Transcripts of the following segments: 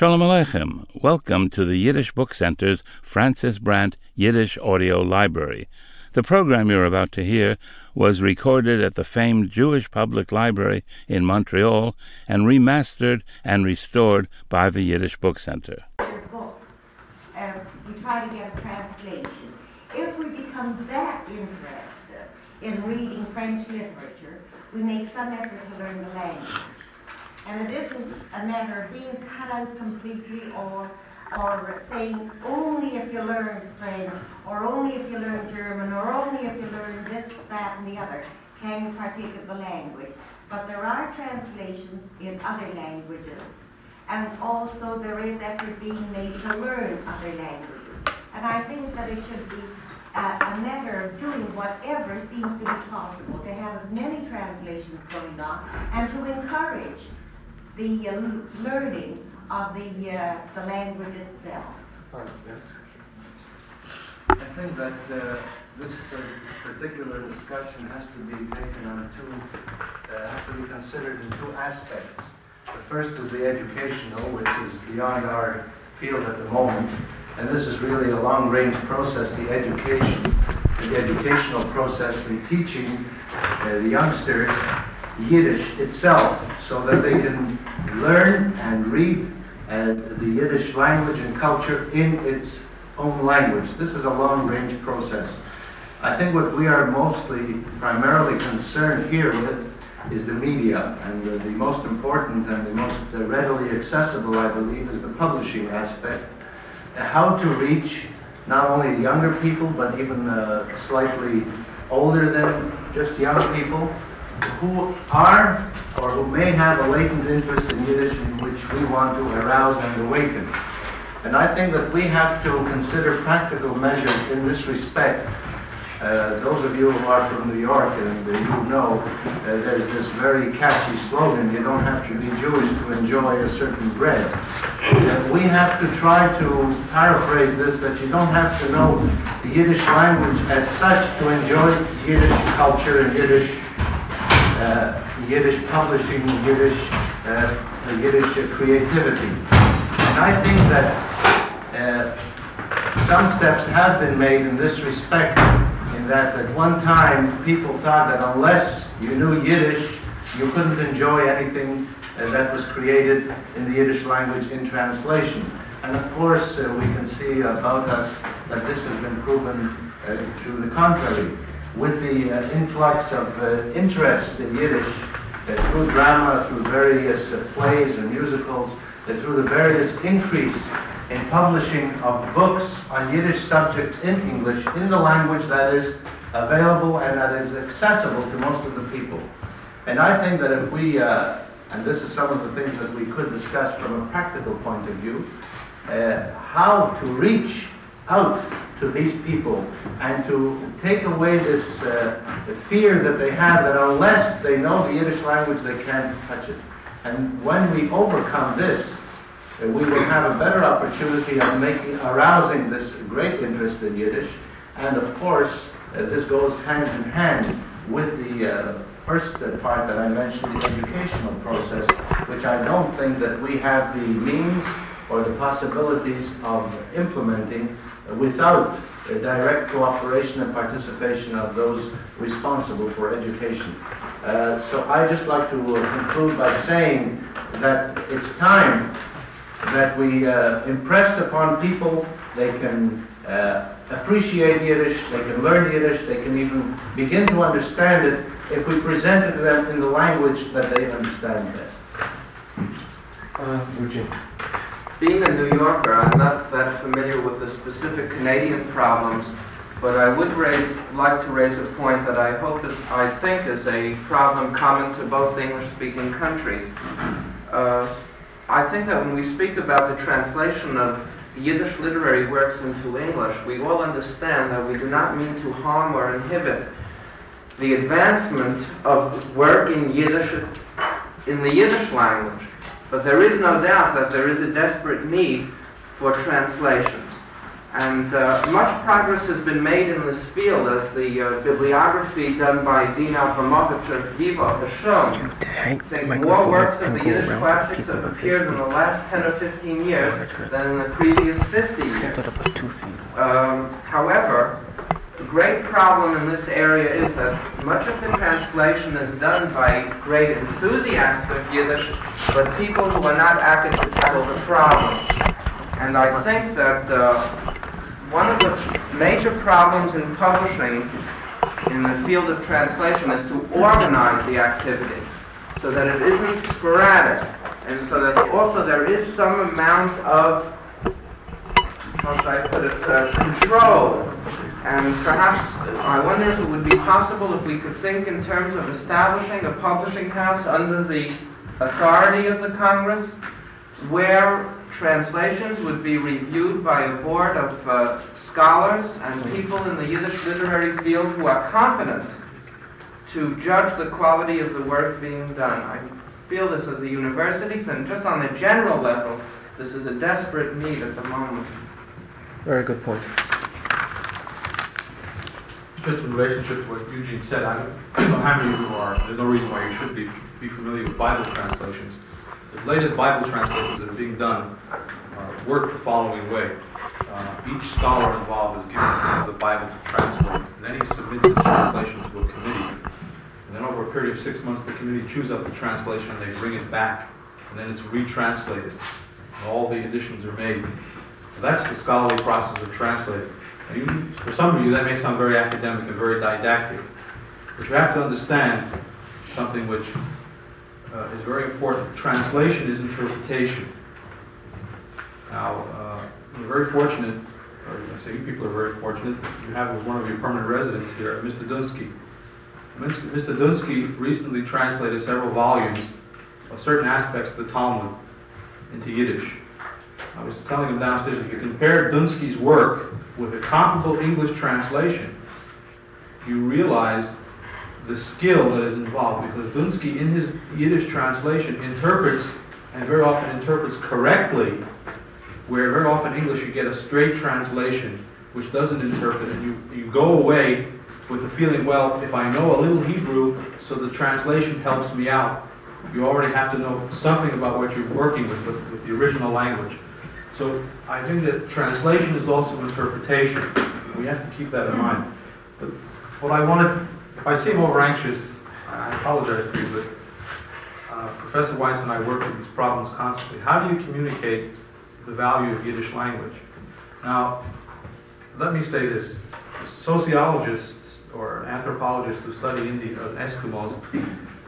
Shalom Aleichem. Welcome to the Yiddish Book Center's Frances Brandt Yiddish Audio Library. The program you're about to hear was recorded at the famed Jewish Public Library in Montreal and remastered and restored by the Yiddish Book Center. book. Uh, we try to get a translation. If we become that interested in reading French literature, we make some effort to learn the language. And it isn't a matter of being cut out completely or or saying only if you learn French or only if you learn German or only if you learn this, that and the other can you partake of the language. But there are translations in other languages and also there is effort being made to learn other languages. And I think that it should be uh, a matter of doing whatever seems to be possible to have as many translations going on and to encourage the uh, learning of the, uh, the language itself. I think that uh, this uh, particular discussion has to be taken on two, uh, has to be considered in two aspects. The first is the educational, which is beyond our field at the moment, and this is really a long-range process, the education, the educational process, the teaching uh, the youngsters Yiddish itself so that they can learn and read uh, the Yiddish language and culture in its own language. This is a long-range process. I think what we are mostly, primarily concerned here with is the media, and the, the most important and the most readily accessible, I believe, is the publishing aspect. Uh, how to reach not only younger people, but even uh, slightly older than just young people, who are or who may have a latent interest in Yiddish in which we want to arouse and awaken. And I think that we have to consider practical measures in this respect. Uh, those of you who are from New York and uh, you know uh, there's this very catchy slogan, you don't have to be Jewish to enjoy a certain bread. Uh, we have to try to paraphrase this, that you don't have to know the Yiddish language as such to enjoy Yiddish culture and Yiddish uh, Yiddish publishing, Yiddish, uh, Yiddish creativity. And I think that uh, some steps have been made in this respect, in that at one time people thought that unless you knew Yiddish, you couldn't enjoy anything uh, that was created in the Yiddish language in translation. And of course, uh, we can see about us that this has been proven to the contrary with the uh, influx of uh, interest in Yiddish through drama, through various uh, plays and musicals, through the various increase in publishing of books on Yiddish subjects in English in the language that is available and that is accessible to most of the people. And I think that if we, uh, and this is some of the things that we could discuss from a practical point of view, uh, how to reach out to these people and to take away this uh, fear that they have that unless they know the Yiddish language, they can't touch it. And when we overcome this, uh, we will have a better opportunity of making, arousing this great interest in Yiddish. And of course, uh, this goes hand in hand with the uh, first part that I mentioned, the educational process, which I don't think that we have the means or the possibilities of implementing without a direct cooperation and participation of those responsible for education. Uh, so I just like to uh, conclude by saying that it's time that we uh, impressed upon people they can uh, appreciate Yiddish, they can learn Yiddish, they can even begin to understand it if we present it to them in the language that they understand best. Being a New Yorker, I'm not that familiar with the specific Canadian problems, but I would raise, like to raise a point that I hope is, I think is a problem common to both English-speaking countries. Uh, I think that when we speak about the translation of Yiddish literary works into English, we all understand that we do not mean to harm or inhibit the advancement of work in Yiddish, in the Yiddish language. But there is no doubt that there is a desperate need for translations. And uh, much progress has been made in this field, as the uh, bibliography done by Dina YIVO has shown. I think more works of the Yiddish classics have appeared in the last 10 or 15 years than in the previous 50 years. Um, however, the great problem in this area is that much of the translation is done by great enthusiasts of Yiddish, but people who are not acting to tackle the problems. And I think that uh, one of the major problems in publishing in the field of translation is to organize the activity so that it isn't sporadic and so that also there is some amount of how should I put it, uh, control. And perhaps, I wonder if it would be possible if we could think in terms of establishing a publishing house under the authority of the Congress, where translations would be reviewed by a board of uh, scholars and people in the Yiddish literary field who are competent to judge the quality of the work being done. I feel this at the universities, and just on the general level, this is a desperate need at the moment. Very good point. Just in relationship to what Eugene said, I don't know how many of you are, there's no reason why you should be, be familiar with Bible translations. The latest Bible translations that are being done uh, work the following way. Uh, each scholar involved is given the Bible to translate, and then he submits the translation to a committee. And then over a period of six months, the committee chews up the translation and they bring it back, and then it's retranslated. And all the additions are made. So that's the scholarly process of translating. You, for some of you, that may sound very academic and very didactic, but you have to understand something which uh, is very important. Translation is interpretation. Now, uh, we're very fortunate, or I say you people are very fortunate, you have one of your permanent residents here, Mr. Dunsky. Mr. Dunsky recently translated several volumes of certain aspects of the Talmud into Yiddish. I was telling him downstairs, if you compare Dunsky's work with a comparable English translation, you realize the skill that is involved because Dunsky, in his Yiddish translation, interprets and very often interprets correctly, where very often English you get a straight translation which doesn't interpret, and you, you go away with the feeling, well, if I know a little Hebrew, so the translation helps me out. You already have to know something about what you're working with, with, with the original language. So I think that translation is also interpretation. We have to keep that in mind. But what I wanted if I seem over anxious, I apologize to you, but uh, Professor Wisse and I work with these problems constantly. How do you communicate the value of Yiddish language? Now, let me say this. Sociologists or anthropologists who study Indian uh, Eskimos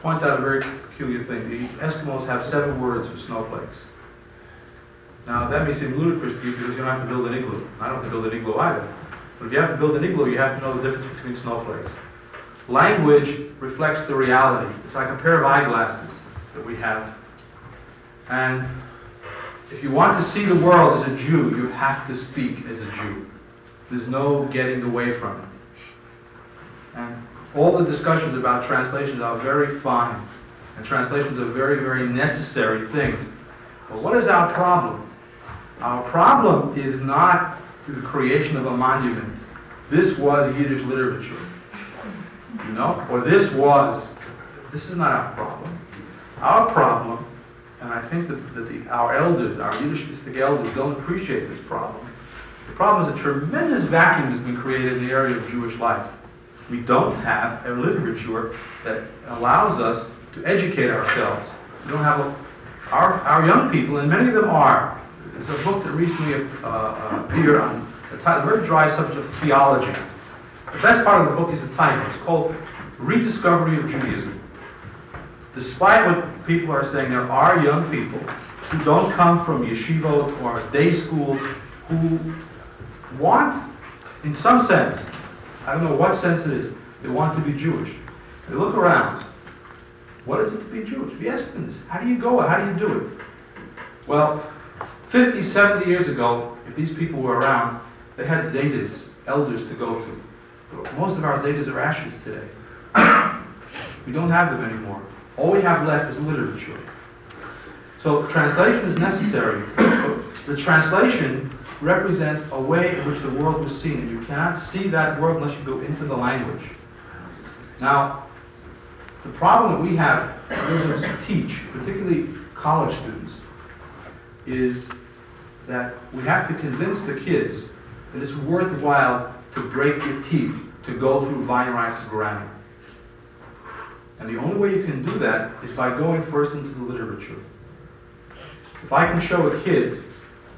point out a very peculiar thing. The Eskimos have seven words for snowflakes. Now, that may seem ludicrous to you because you don't have to build an igloo. I don't have to build an igloo either. But if you have to build an igloo, you have to know the difference between snowflakes. Language reflects the reality. It's like a pair of eyeglasses that we have. And if you want to see the world as a Jew, you have to speak as a Jew. There's no getting away from it. And all the discussions about translations are very fine. And translations are very, very necessary things. But what is our problem? Our problem is not the creation of a monument. This was Yiddish literature. You know? Or this was. This is not our problem. Our problem, and I think that, that the, our elders, our Yiddishistic elders, don't appreciate this problem. The problem is a tremendous vacuum has been created in the area of Jewish life. We don't have a literature that allows us to educate ourselves. We don't have a, our, our young people, and many of them are. There's a book that recently uh, uh, appeared on title, very dry subject of theology. The best part of the book is the title. It's called Rediscovery of Judaism. Despite what people are saying, there are young people who don't come from yeshivot or day schools who want, in some sense, I don't know what sense it is, they want to be Jewish. They look around. What is it to be Jewish? We ask them this. How do you go? How do you do it? Well, 50, 70 years ago, if these people were around, they had Zaydas, elders to go to. Most of our Zaydas are ashes today. we don't have them anymore. All we have left is literature. So translation is necessary. the translation represents a way in which the world was seen, and you cannot see that world unless you go into the language. Now, the problem that we have, those of us who teach, particularly college students, is that we have to convince the kids that it's worthwhile to break your teeth to go through Weinreich's grammar. And the only way you can do that is by going first into the literature. If I can show a kid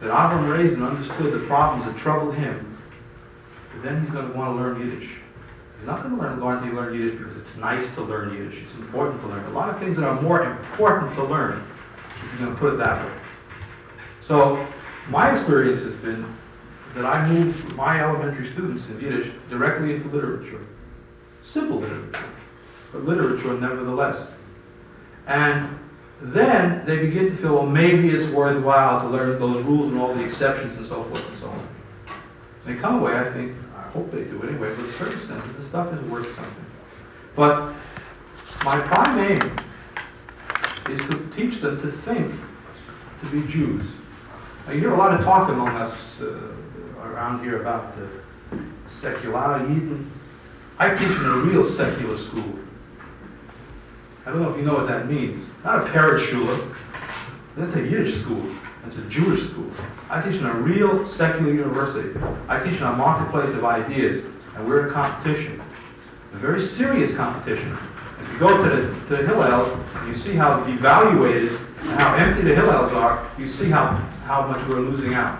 that Avram Reisen understood the problems that troubled him, then he's going to want to learn Yiddish. He's not going to learn, learn to learn Yiddish because it's nice to learn Yiddish. It's important to learn. A lot of things that are more important to learn, if you're going to put it that way. So my experience has been that I moved my elementary students in Yiddish directly into literature. Simple literature, but literature nevertheless. And then they begin to feel, well, maybe it's worthwhile to learn those rules and all the exceptions and so forth and so on. They come away, I think, I hope they do anyway, with a certain sense this stuff is worth something. But my prime aim is to teach them to think, to be Jews. Now, you hear a lot of talk among us uh, around here about the secular Eden. I teach in a real secular school. I don't know if you know what that means. Not a Peretz That's a Yiddish school. That's a Jewish school. I teach in a real secular university. I teach in a marketplace of ideas, and we're in competition. A very serious competition. If you go to the, to the Hillels, you see how devaluated and how empty the Hillels are, you see how, how much we're losing out.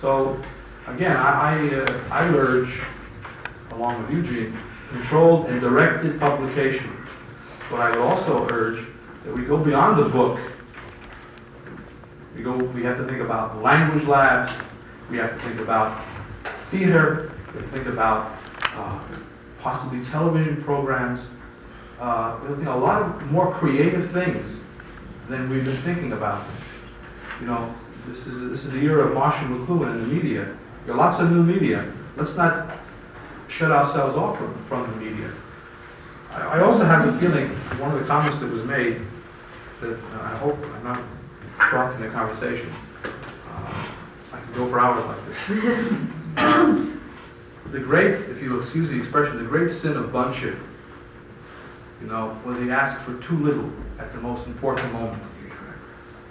So, again, I, I, uh, I urge, along with Eugene, controlled and directed publication. But I would also urge that we go beyond the book. We go. We have to think about language labs. We have to think about theater. We have to think about uh, possibly television programs. Uh, we have to think a lot of more creative things than we've been thinking about. You know, this is this is the era of Marshall McLuhan and the media. There are lots of new media. Let's not shut ourselves off from, from the media. I, I also have the feeling, one of the comments that was made, that uh, I hope I'm not in the conversation. Uh, I could go for hours like this. um, the great, if you'll excuse the expression, the great sin of Bontshe, you know, was he asked for too little at the most important moment.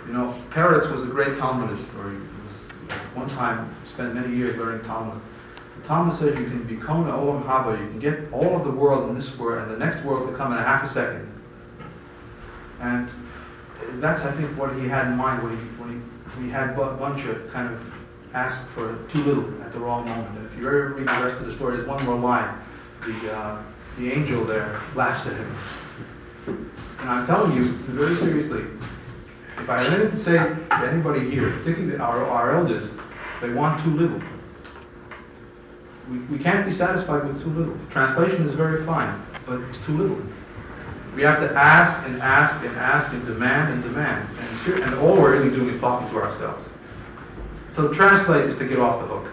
You know, Peretz was a great Talmudist, or he was, one time, spent many years learning Talmud. Thomas says you can become an Olam Haba, you can get all of the world in this world and the next world to come in a half a second. And that's, I think, what he had in mind when he, when he, when he had Bontshe kind of ask for too little at the wrong moment. If you ever read the rest of the story, there's one more line. The, uh, the angel there laughs at him. And I'm telling you, very seriously, if I didn't say to anybody here, particularly our, our elders, they want too little we, we can't be satisfied with too little. Translation is very fine, but it's too little. We have to ask and ask and ask and demand and demand. And, and all we're really doing is talking to ourselves. So translate is to get off the hook,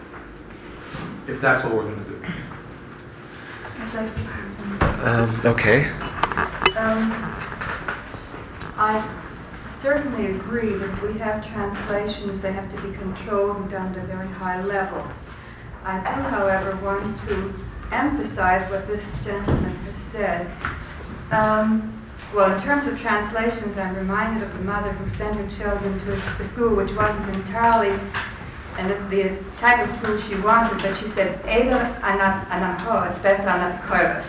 if that's all we're going to do. Um, okay. Um, I certainly agree that we have translations, they have to be controlled and done at a very high level. I do, however, want to emphasize what this gentleman has said. Um, well, in terms of translations, I'm reminded of the mother who sent her children to a school which wasn't entirely and the, type of school she wanted, but she said, either Eder anamho, it's best on koiros.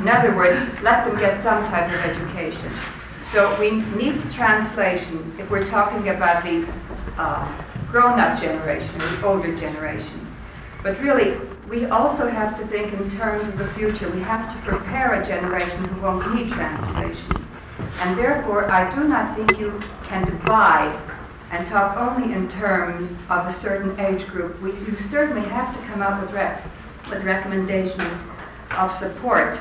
In other words, let them get some type of education. So we need translation if we're talking about the uh, grown-up generation, the older generation. But really, we also have to think in terms of the future. We have to prepare a generation who won't need translation. And therefore, I do not think you can divide and talk only in terms of a certain age group. We, you certainly have to come up with, rec- with recommendations of support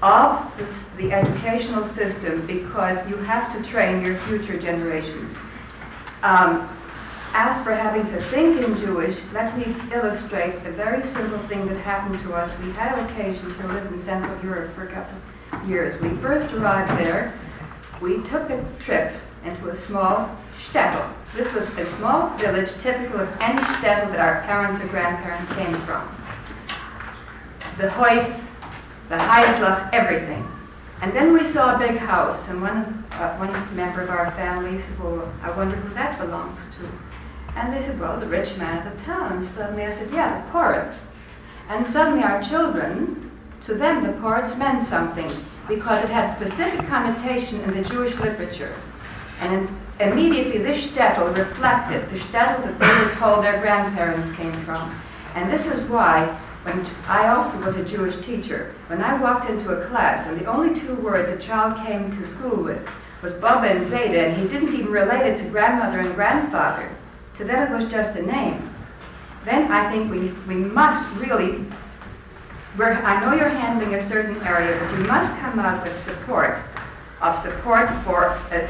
of the educational system because you have to train your future generations. Um, as for having to think in Jewish, let me illustrate a very simple thing that happened to us. We had occasion to live in Central Europe for a couple of years. We first arrived there. We took a trip into a small shtetl. This was a small village typical of any shtetl that our parents or grandparents came from. The hoif, the heislach, everything. And then we saw a big house, and one, uh, one member of our family said, well, I wonder who that belongs to. And they said, well, the rich man of the town. And suddenly I said, yeah, the Poritz. And suddenly our children, to them, the Poritz meant something because it had specific connotation in the Jewish literature. And immediately this shtetl reflected the shtetl that they were told their grandparents came from. And this is why when I also was a Jewish teacher, when I walked into a class and the only two words a child came to school with was Baba and Zeta, and he didn't even relate it to grandmother and grandfather, to them it was just a name, then I think we, we must really, I know you're handling a certain area, but you must come out with support, of support for a,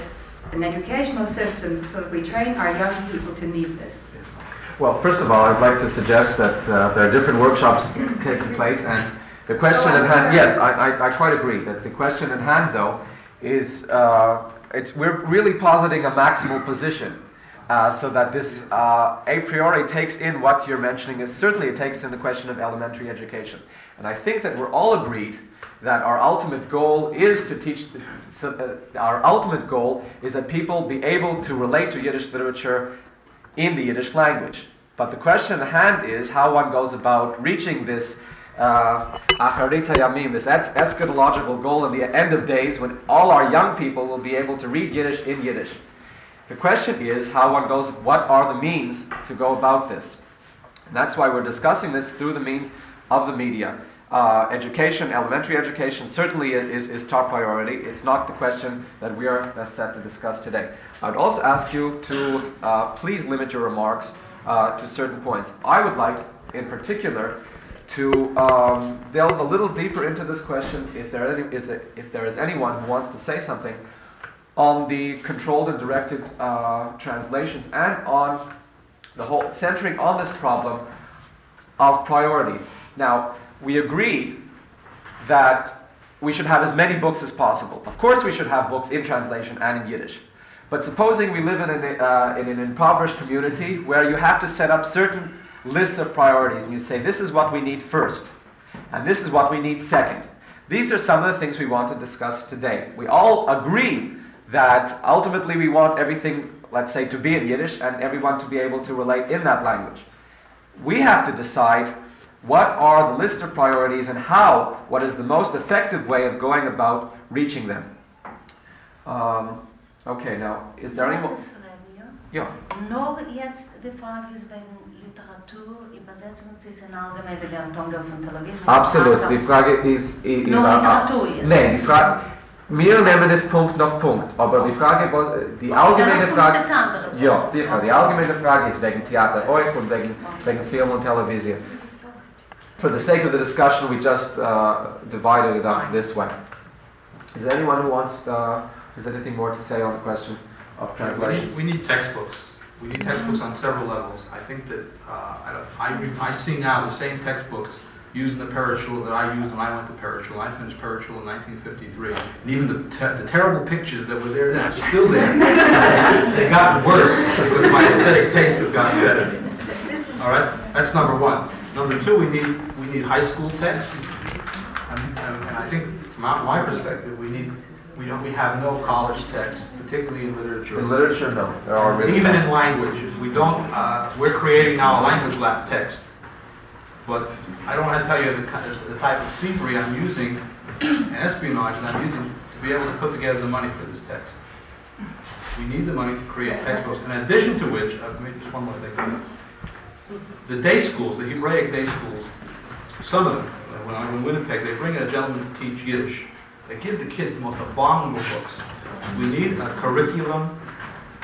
an educational system so that we train our young people to need this. Well, first of all, I'd like to suggest that uh, there are different workshops taking place, and the question at hand, yes, I, I, I, quite agree that the question at hand, though, is uh, it's, we're really positing a maximal position. Uh, so that this uh, a priori takes in what you're mentioning is certainly it takes in the question of elementary education and i think that we're all agreed that our ultimate goal is to teach so, uh, our ultimate goal is that people be able to relate to yiddish literature in the Yiddish language. But the question at hand is how one goes about reaching this uh, yamim, this eschatological goal in the end of days when all our young people will be able to read Yiddish in Yiddish. The question is how one goes, what are the means to go about this? And that's why we're discussing this through the means of the media. Uh, education, elementary education, certainly is, is top priority. It's not the question that we are uh, set to discuss today. I would also ask you to uh, please limit your remarks uh, to certain points. I would like, in particular, to um, delve a little deeper into this question if there, any, is, if there is anyone who wants to say something on the controlled and directed uh, translations and on the whole centering on this problem of priorities. Now, we agree that we should have as many books as possible. Of course, we should have books in translation and in Yiddish. But supposing we live in an, uh, in an impoverished community where you have to set up certain lists of priorities and you say, this is what we need first, and this is what we need second. These are some of the things we want to discuss today. We all agree that ultimately we want everything, let's say, to be in Yiddish and everyone to be able to relate in that language. We have to decide what are the list of priorities and how, what is the most effective way of going about reaching them. Um, okay, now, is there any more? Ja. Nur jetzt die Frage ist wegen Literatur, Übersetzungen, Sie sind allgemein wegen Tonga von Television. Absolut, die Frage ist... ist Nur Literatur jetzt? Nein, die Frage... Wir nehmen es Punkt nach Punkt, aber die Frage, die allgemeine Frage... Ja, sicher, die allgemeine Frage ist wegen Theater euch und wegen, wegen Film und Television. For the sake of the discussion, we just uh, divided it up this way. Is there anyone who wants, uh, has anything more to say on the question of translation? We need, we need textbooks. We need textbooks on several levels. I think that uh, I, I, I, see now the same textbooks used in the Parashul that I used when I went to Parashul. I finished Parashul in 1953. And even the, te- the terrible pictures that were there then are still there. they got worse because my aesthetic taste has gotten better. All right? That's number one. Number two, we need we need high school texts, and, and, and I think from my perspective, we need we don't we have no college texts, particularly in literature. In literature, no, there are really even in languages. We don't. Uh, we're creating now a language lab text, but I don't want to tell you the, the type of thievery I'm using, and espionage that I'm using to be able to put together the money for this text. We need the money to create textbooks. In addition to which, uh, just one more thing the day schools, the Hebraic day schools, some of them, uh, when I'm in Winnipeg, they bring a gentleman to teach Yiddish. They give the kids the most abominable books. We need a curriculum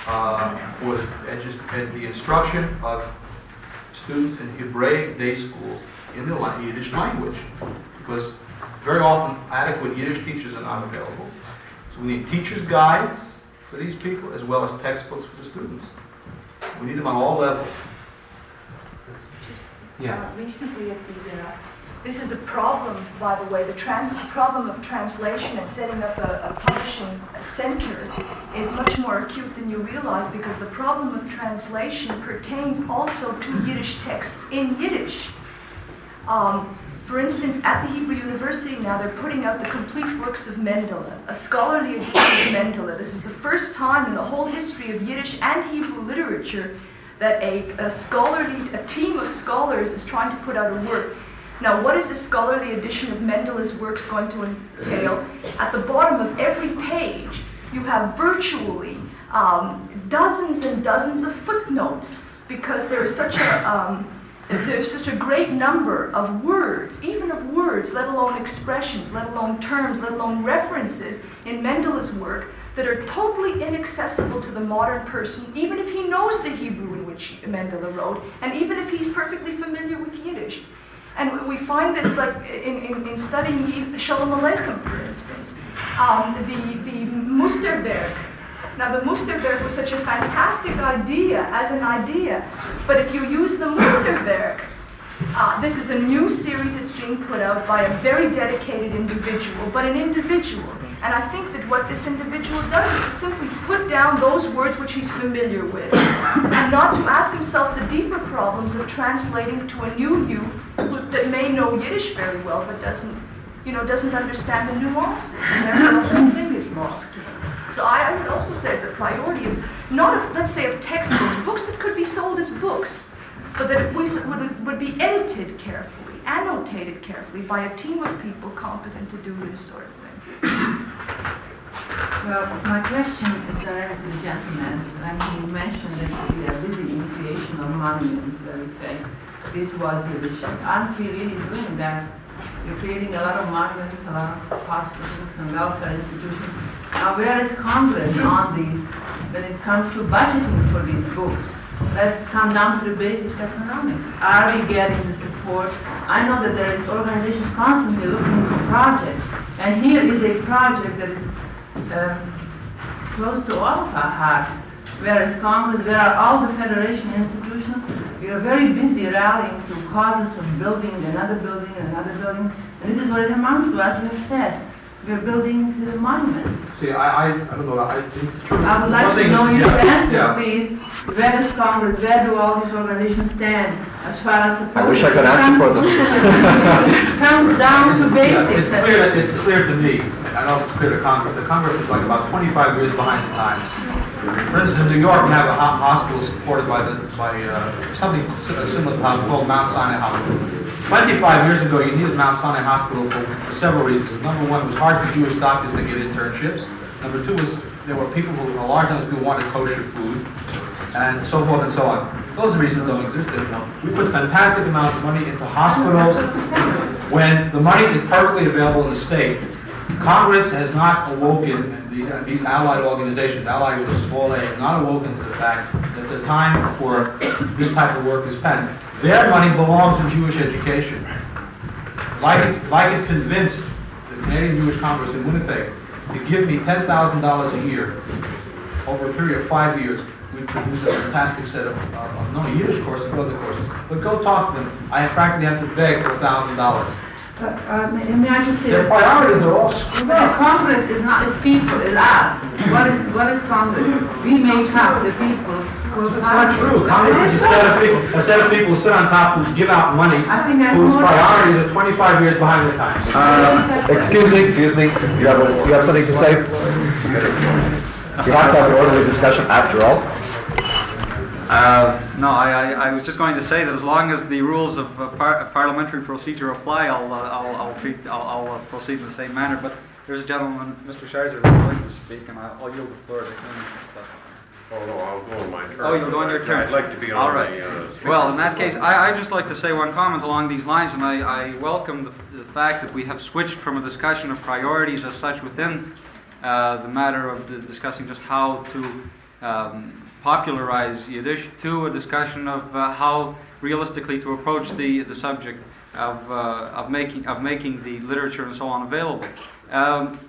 uh, for the, instruction of students in Hebraic day schools in the Yiddish language, because very often adequate Yiddish teachers are not available. So we need teachers' guides for these people, as well as textbooks for the students. We need them on all levels. Yeah. Uh, recently at the uh, This is a problem, by the way. The trans- problem of translation and setting up a, a publishing center is much more acute than you realize because the problem of translation pertains also to Yiddish texts in Yiddish. Um, for instance, at the Hebrew University now, they're putting out the complete works of Mendele, a scholarly edition of Mendele. This is the first time in the whole history of Yiddish and Hebrew literature that a, a scholarly, a team of scholars is trying to put out a work. Now, what is a scholarly edition of Mendele's works going to entail? At the bottom of every page, you have virtually um, dozens and dozens of footnotes because there is such a um, there's such a great number of words, even of words, let alone expressions, let alone terms, let alone references in Mendele's work that are totally inaccessible to the modern person, even if he knows the Hebrew in which Mendele wrote, and even if he's perfectly familiar with Yiddish. And we find this like in, in, in studying Shalom Aleichem, for instance. Um, the, the Musterverk, now, the Musterverk was such a fantastic idea as an idea, but if you use the Musterverk, uh, this is a new series that's being put out by a very dedicated individual, but an individual. And I think that what this individual does is to simply put down those words which he's familiar with, and not to ask himself the deeper problems of translating to a new youth that may know Yiddish very well, but doesn't, you know, doesn't understand the nuances, and therefore the whole thing is lost. So I, I would also say the priority of, not of, let's say, of textbooks, books that could be sold as books, but that would, would be edited carefully, annotated carefully by a team of people competent to do this sort of thing. Well, my question is directed to the gentleman, and he mentioned that we are uh, busy in creation of monuments, where we say this was Yiddish. Aren't we really doing that? We're creating a lot of monuments, a lot of hospitals and welfare institutions. Now, where is Congress on these when it comes to budgeting for these books? Let's come down to the basics of economics. Are we getting the support? I know that there is organizations constantly looking for projects, and here is a project that is um, close to all of our hearts. Where is Congress? Where are all the federation institutions? We are very busy rallying to causes of building another building and another building, and this is what it amounts to, as we have said. We're building the monuments. See, I, I, I don't know, I think it's true. I would One like to know your yeah, answer, yeah. please. Where does Congress, where do all these organizations stand as far as support? I wish I could answer for them. it Comes down to Yeah, basics. It's clear, it's clear to me, I know it's clear to Congress, that Congress is like about 25 years behind the times. For instance, in New York, we have a hospital supported by the, by, uh, something similar to the hospital called Mount Sinai Hospital. 25 years ago, you needed Mount Sinai Hospital for, for several reasons. Number one, it was hard for Jewish doctors to get internships. Number two was, there were people who, a large number of people wanted kosher food, and so forth and so on. Those reasons don't exist anymore. We put fantastic amounts of money into hospitals when the money is perfectly available in the state. Congress has not awoken, and these, and these allied organizations, allied with a small a, have not awoken to the fact that the time for this type of work is past. Their money belongs in Jewish education. If I could convinced the Canadian Jewish Congress in Winnipeg to give me $10,000 a year over a period of five years. We produce a fantastic set of, uh, of no Yiddish courses, but other courses. But go talk to them. I practically have to beg for $1,000. But, uh, may, may I just say Their priorities are all screwed up. Congress is not its people, it's us. what is what is Congress? We make up the people. It's not true. Congress is a set of people, a set of people sit on top who give out money whose priorities are 25 years behind the times. Uh, excuse me, excuse me. You have, a, you have something to say? You have to have an orderly discussion after all. Uh, No, I, I, I was just going to say that as long as the rules of uh, par- parliamentary procedure apply, I'll, uh, I'll, I'll treat, I'll, I'll uh, proceed in the same manner. But there's a gentleman, Mr. Scheiser, who would like to speak, and I'll I'll yield the floor to him. if that's all right. Oh, no, I'll go on my turn. Oh, you'll go on your turn? I'd like to be on right. the, uh, Well, in that case. I, I'd just like to say one comment along these lines, and I, I welcome the, the fact that we have switched from a discussion of priorities as such within uh, the matter of discussing just how to um, popularize Yiddish to a discussion of uh, how realistically to approach the, the subject of, uh, of, making, of making the literature and so on available. Um,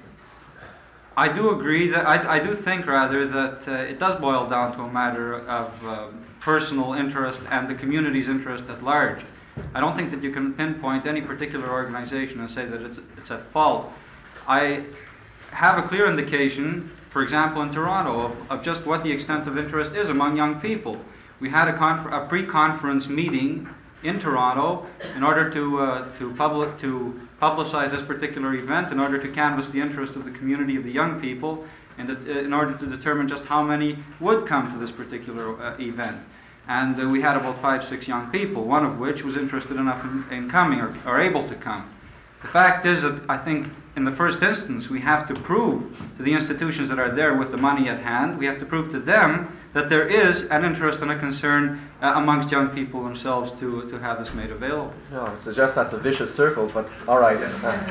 I do agree that I, I do think rather that uh, it does boil down to a matter of uh, personal interest and the community's interest at large. I don't think that you can pinpoint any particular organization and say that it's, it's at fault. I have a clear indication, for example, in Toronto, of, of just what the extent of interest is among young people. We had a, a pre-conference meeting in Toronto in order to, uh, to, public, to publicize this particular event, in order to canvass the interest of the community of the young people, and uh, in order to determine just how many would come to this particular uh, event. And uh, we had about five, six young people, one of which was interested enough in, in coming or, or able to come. The fact is that I think in the first instance we have to prove to the institutions that are there with the money at hand, we have to prove to them that there is an interest and a concern uh, amongst young people themselves to, to have this made available. No, I suggest that's a vicious circle, but all right. Uh,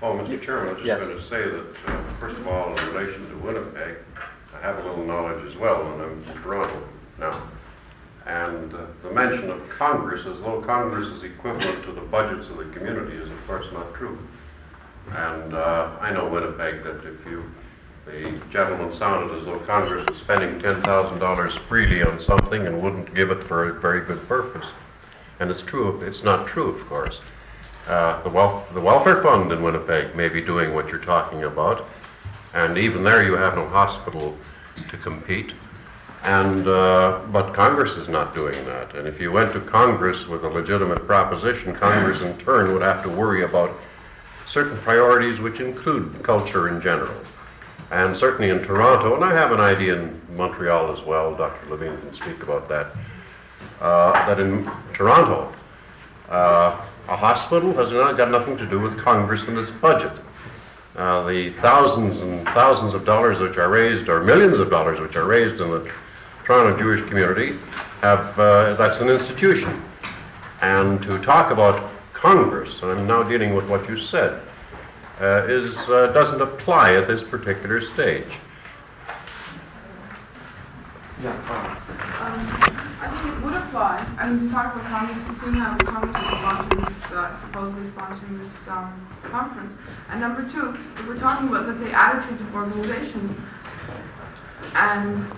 Oh, Mr. Chairman, I was just Yes. going to say that, uh, first of all, in relation to Winnipeg, I have a little knowledge as well, and I'm from Toronto now. And uh, the mention of Congress as though Congress is equivalent to the budgets of the community is of course not true. And uh, I know Winnipeg that if you, the gentleman sounded as though Congress was spending $10,000 freely on something and wouldn't give it for a very good purpose. And it's true, it's not true, of course. Uh, the, the welfare fund in Winnipeg may be doing what you're talking about, and even there you have no hospital to compete. And uh, but Congress is not doing that. And if you went to Congress with a legitimate proposition, Congress in turn would have to worry about certain priorities which include culture in general. And certainly in Toronto, and I have an idea in Montreal as well, Dr. Levine can speak about that, uh, that in Toronto, uh, a hospital has not got nothing to do with Congress and its budget. Uh, the thousands and thousands of dollars which are raised, or millions of dollars which are raised in the Toronto Jewish community, have uh, that's an institution. And to talk about Congress, and I'm now dealing with what you said, uh, is uh, doesn't apply at this particular stage. yeah. Um, I think it would apply. I mean, to talk about Congress and seeing how Congress is sponsoring this, uh, supposedly sponsoring this um, conference. And number two, if we're talking about, let's say, attitudes of organizations, and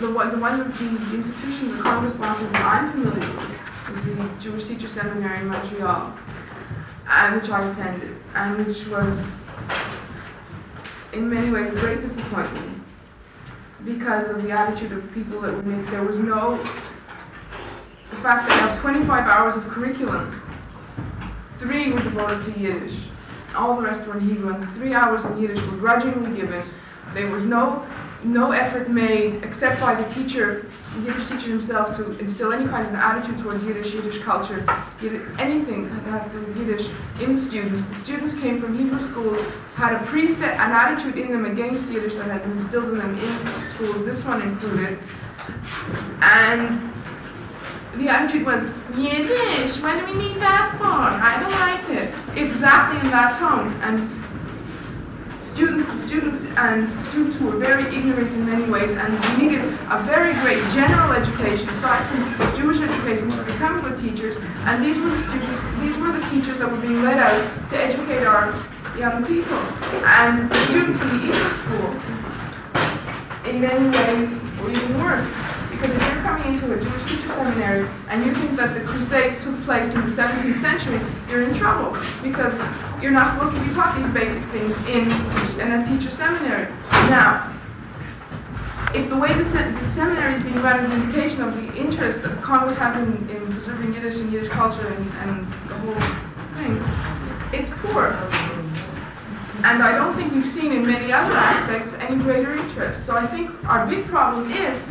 the one, the one, the institution, the Congress sponsors that I'm familiar with is the Jewish Teacher Seminary in Montreal, and which I attended, and which was, in many ways, a great disappointment because of the attitude of people that would make, there was no, the fact that they have 25 hours of curriculum, three were devoted to Yiddish, all the rest were in Hebrew, and the three hours in Yiddish were grudgingly given. There was no, no effort made, except by the teacher, the Yiddish teacher himself, to instill any kind of an attitude towards Yiddish, Yiddish culture, Yiddish, anything that had to do with Yiddish in students. The students came from Hebrew schools, had a preset, an attitude in them against Yiddish that had been instilled in them in schools, this one included. And the attitude was, Yiddish, what do we need that for? I don't like it. Exactly in that tone. And students, the students and students who were very ignorant in many ways and we needed a very great general education, aside from Jewish education, to become good teachers. And these were the students, these were the teachers that were being led out to educate our young people. And the students in the Hebrew school, in many ways, were even worse. Because if you're coming into a Jewish teacher seminary and you think that the Crusades took place in the 17th century, you're in trouble because you're not supposed to be taught these basic things in, in a teacher seminary. Now, if the way the, se- the seminary is being run is an indication of the interest that Congress has in, in preserving Yiddish and Yiddish culture and, and the whole thing, it's poor. And I don't think we've seen in many other aspects any greater interest. So I think our big problem is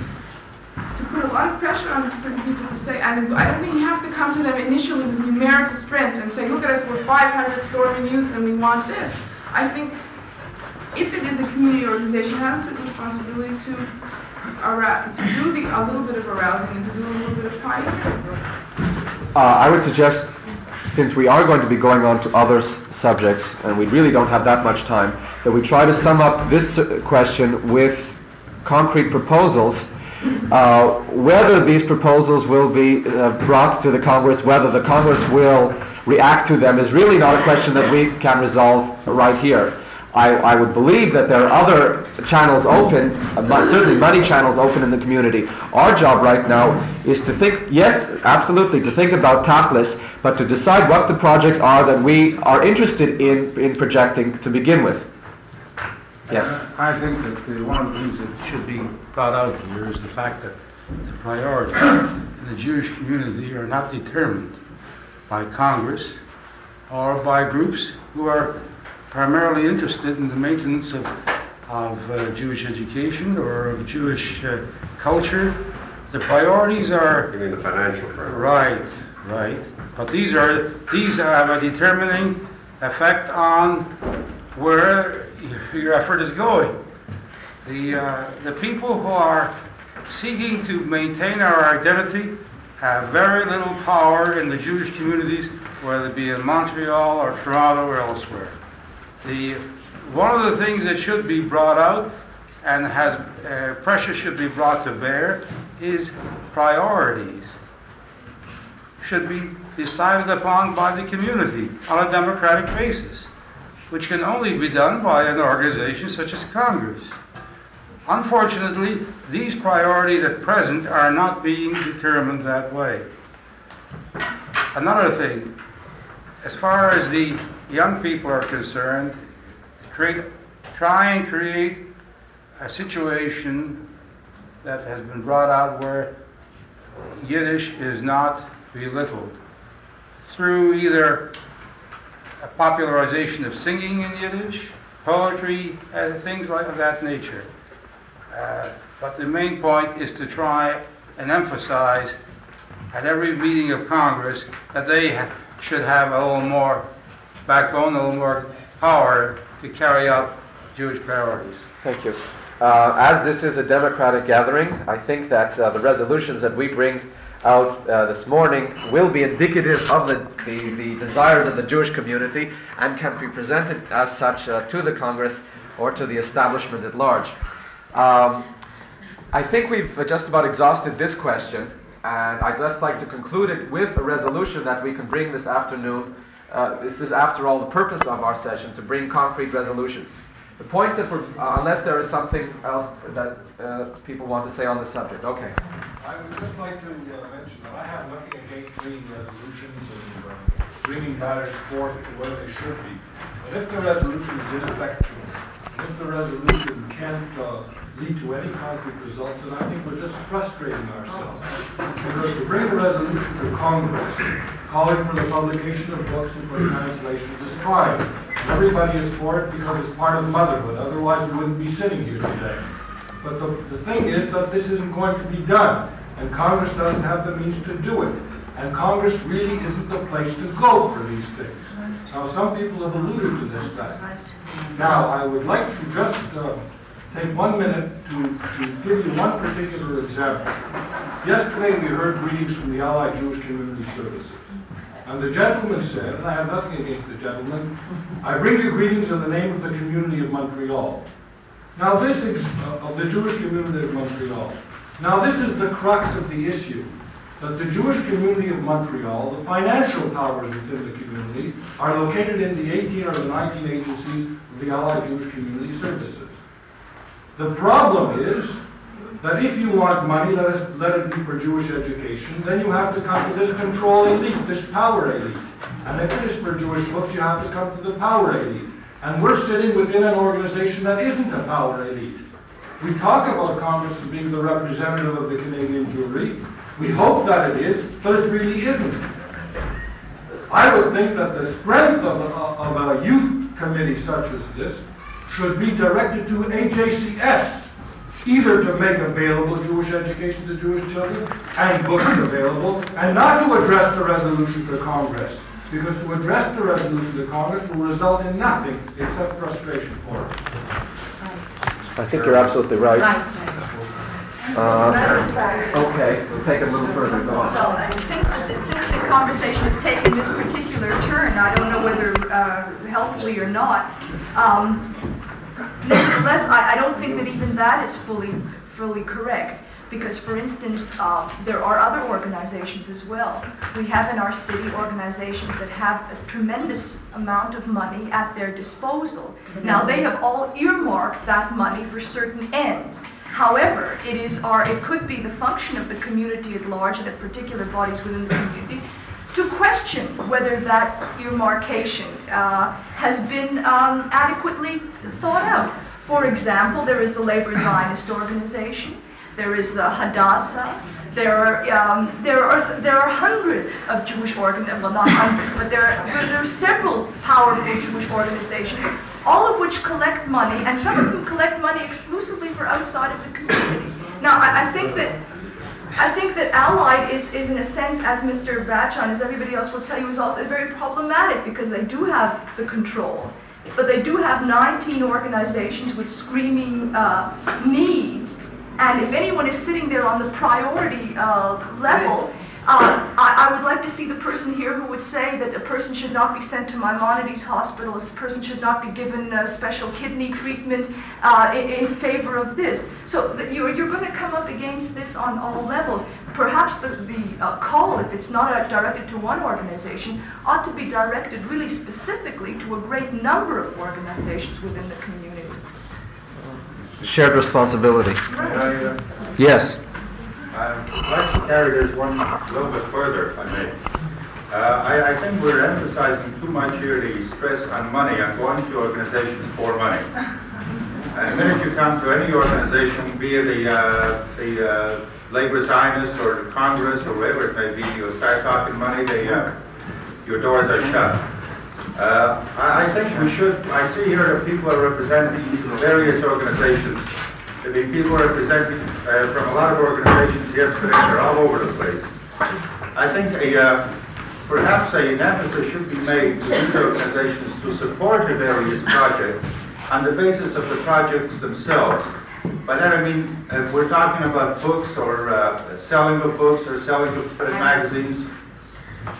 put a lot of pressure on people to say, and I don't think you have to come to them initially with numerical strength and say, look at us, we're 500 storming youth and we want this. I think if it is a community organization, has a responsibility to, to do the, a little bit of arousing and to do a little bit of pioneering. Uh, I would suggest, since we are going to be going on to other subjects, and we really don't have that much time, that we try to sum up this uh, question with concrete proposals. Uh, whether these proposals will be uh, brought to the Congress, whether the Congress will react to them, is really not a question that we can resolve right here. I, I would believe that there are other channels open, uh, certainly money channels open in the community. Our job right now is to think, yes, absolutely, to think about tachlis, but to decide what the projects are that we are interested in, in projecting to begin with. Yes. Uh, I think that the, one of the things that should be brought out here is the fact that the priorities in the Jewish community are not determined by Congress or by groups who are primarily interested in the maintenance of, of uh, Jewish education or of Jewish uh, culture. The priorities are. You mean the financial priorities? Right, right. But these are these have a determining effect on where your effort is going. The, uh, the people who are seeking to maintain our identity have very little power in the Jewish communities, whether it be in Montreal or Toronto or elsewhere. The, one of the things that should be brought out and has uh, pressure should be brought to bear is priorities should be decided upon by the community on a democratic basis which can only be done by an organization such as Congress. Unfortunately, these priorities at present are not being determined that way. Another thing, as far as the young people are concerned, create, try and create a situation that has been brought out where Yiddish is not belittled through either a popularization of singing in Yiddish, poetry, things like of that nature. Uh, but the main point is to try and emphasize at every meeting of Congress that they ha- should have a little more backbone, a little more power to carry out Jewish priorities. Thank you. Uh, as this is a democratic gathering, I think that uh, the resolutions that we bring out uh, this morning will be indicative of the, the, the, desires of the Jewish community and can be presented as such uh, to the Congress or to the establishment at large. Um, I think we've just about exhausted this question, and I'd just like to conclude it with a resolution that we can bring this afternoon. Uh, this is, after all, the purpose of our session to bring concrete resolutions. The points that were, uh, unless there is something else that uh, people want to say on the subject. Okay. I would just like to uh, mention that I have nothing against bringing resolutions and uh, bringing matters forth to where they should be. But if the resolution is ineffectual, and if the resolution can't uh, lead to any concrete results, then I think we're just frustrating ourselves. Because to bring a resolution to Congress calling for the publication of books and for translation is fine. Everybody is for it because it's part of motherhood. Otherwise, we wouldn't be sitting here today. But the, the thing is that this isn't going to be done, and Congress doesn't have the means to do it. And Congress really isn't the place to go for these things. Now, some people have alluded to this fact. Now, I would like to just uh, take one minute to, to give you one particular example. Yesterday, we heard greetings from the Allied Jewish Community Services. And the gentleman said, and I have nothing against the gentleman, I bring you greetings in the name of the community of Montreal. Now this is, uh, of the Jewish community of Montreal. Now this is the crux of the issue, that the Jewish community of Montreal, the financial powers within the community, are located in the 18 or the 19 agencies of the Allied Jewish Community Services. The problem is that if you want money, let, us, let it be for Jewish education, then you have to come to this control elite, this power elite. And if it is for Jewish books, you have to come to the power elite. And we're sitting within an organization that isn't a power elite. We talk about Congress as being the representative of the Canadian Jewry. We hope that it is, but it really isn't. I would think that the strength of a, of a youth committee such as this should be directed to AJCS either to make available Jewish education to Jewish children and books available, and not to address the resolution to Congress. Because to address the resolution to Congress will result in nothing except frustration for us. I think you're absolutely right. Uh, okay, we'll take it a little further. Go on. Well, since the, since the conversation has taken this particular turn, I don't know whether uh, healthily or not. Um, Nevertheless, I, I don't think that even that is fully fully correct. Because, for instance, uh, there are other organizations as well. We have in our city organizations that have a tremendous amount of money at their disposal. Now, they have all earmarked that money for certain ends. However, it is our, it could be the function of the community at large and of particular bodies within the community to question whether that earmarcation uh, has been um, adequately thought out. For example, there is the Labor Zionist Organization, there is the Hadassah, there are, um, there are, there are hundreds of Jewish organizations, well not hundreds, but there are, there are several powerful Jewish organizations, all of which collect money, and some of them collect money exclusively for outside of the community. Now, I, I think that I think that Allied is, is in a sense, as Mr. Batchon, as everybody else will tell you, is also very problematic because they do have the control. But they do have 19 organizations with screaming uh, needs. And if anyone is sitting there on the priority uh, level, uh, I, I, would like to see the person here who would say that a person should not be sent to Maimonides Hospital, a person should not be given special kidney treatment uh, in, in, favor of this. So you're, you're going to come up against this on all levels. Perhaps the, the uh, call, if it's not directed to one organization, ought to be directed really specifically to a great number of organizations within the community. Shared responsibility. Yes. I'd like to carry this one a little bit further, if I may. Uh, I, I, think we're emphasizing too much here the stress on money and going to organizations for money. And the minute you come to any organization, be it the, uh, the uh, Labor Zionist or the Congress or whatever it may be, you'll start talking money, they, uh, your doors are shut. Uh, I, I think we should, I see here that people are representing various organizations I mean, people are representing uh, from a lot of organizations yesterday they're all over the place. I think a, uh, perhaps an emphasis should be made to these organizations to support the various projects on the basis of the projects themselves. By that I mean, uh, we're talking about books or uh, selling of books or selling of magazines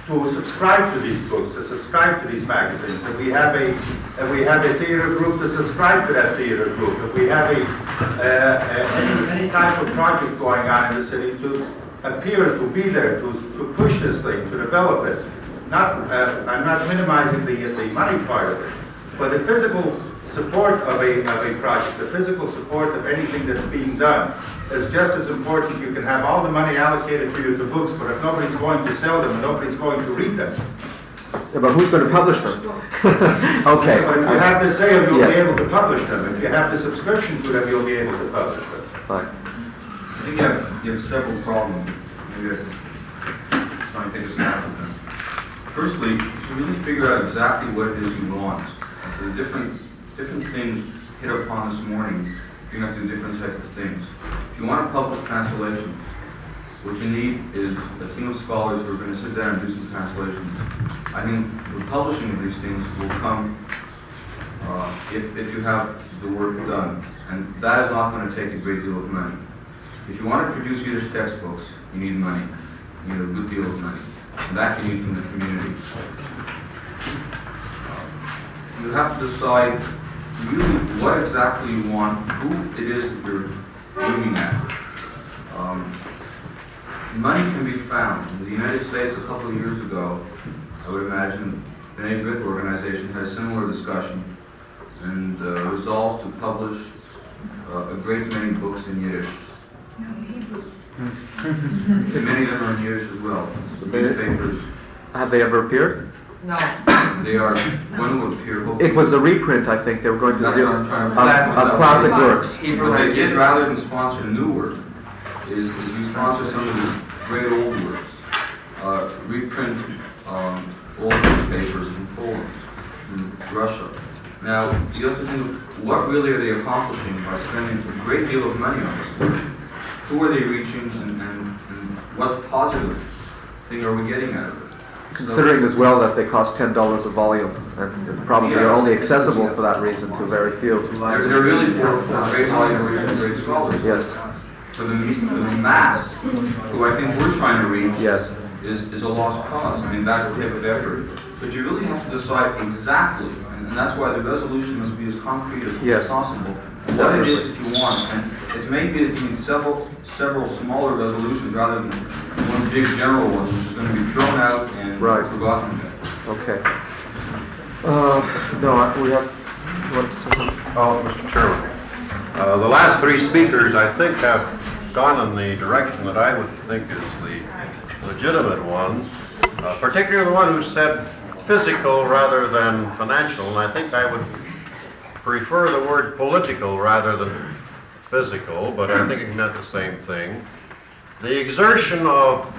to subscribe to these books, to subscribe to these magazines. If we have a, if we have a theater group, to subscribe to that theater group. If we have a, uh, any, any type of project going on in the city, to appear to be there, to, to push this thing, to develop it. Not, uh, I'm not minimizing the, the money part of it, but the physical support of a, of a project, the physical support of anything that's being done is just as important. You can have all the money allocated for you to books, but if nobody's going to sell them and nobody's going to read them. Yeah, but who's going to publish them? okay. But if you have the sale, you'll yes. be able to publish them. If you have the subscription to them, you'll be able to publish them. Fine. I think you have, you have several problems. Maybe I trying to think of snap Firstly, you really figure out exactly what it is you want. The different different things hit upon this morning, you're going to have to do different type of things. If you want to publish translations, what you need is a team of scholars who are going to sit down and do some translations. I mean, the publishing of these things will come uh, if, if you have the work done. And that is not going to take a great deal of money. If you want to produce Yiddish textbooks, you need money. You need a good deal of money. And that you need from the community. Uh, you have to decide really what exactly you want, who it is that you're aiming at. Um, money can be found. In the United States, a couple of years ago, I would imagine the B'nai B'rith organization had a similar discussion and uh, resolved to publish uh, a great many books in Yiddish. No, many of them are in Yiddish as well. The newspapers. Have they ever appeared? No. They are, one will appear. It was a reprint, I think. They were going to That's do what a, I'm trying to- a, That's- a that's- classic that's- works. What they did, rather than sponsor new work, is, is we sponsor some of the great old works. Uh, reprint, um, old newspapers from Poland, from Russia. Now, you have to think, what really are they accomplishing by spending a great deal of money on this work? Who are they reaching and, and, and what positive thing are we getting out of it? Considering as well that they cost ten dollars a volume, and probably are only accessible for that reason to very few. They're, they're really for, for great and great scholars. Yes. For the, the mass, who I think we're trying to reach, yes. is, is a lost cause. I mean, that type of effort. But you really have to decide exactly, and, and that's why the resolution must be as concrete as yes. possible, what it is that you want, and it may be that you need several, several smaller resolutions rather than one big general one, which is gonna be thrown out and Right. forgotten. Okay. Uh, no, I- we have, you want to say something? Oh, Mr. Chairman. Uh, The last three speakers, I think, have gone in the direction that I would think is the legitimate one, uh, particularly the one who said physical rather than financial, and I think I would prefer the word political rather than physical, but I think it meant the same thing. The exertion of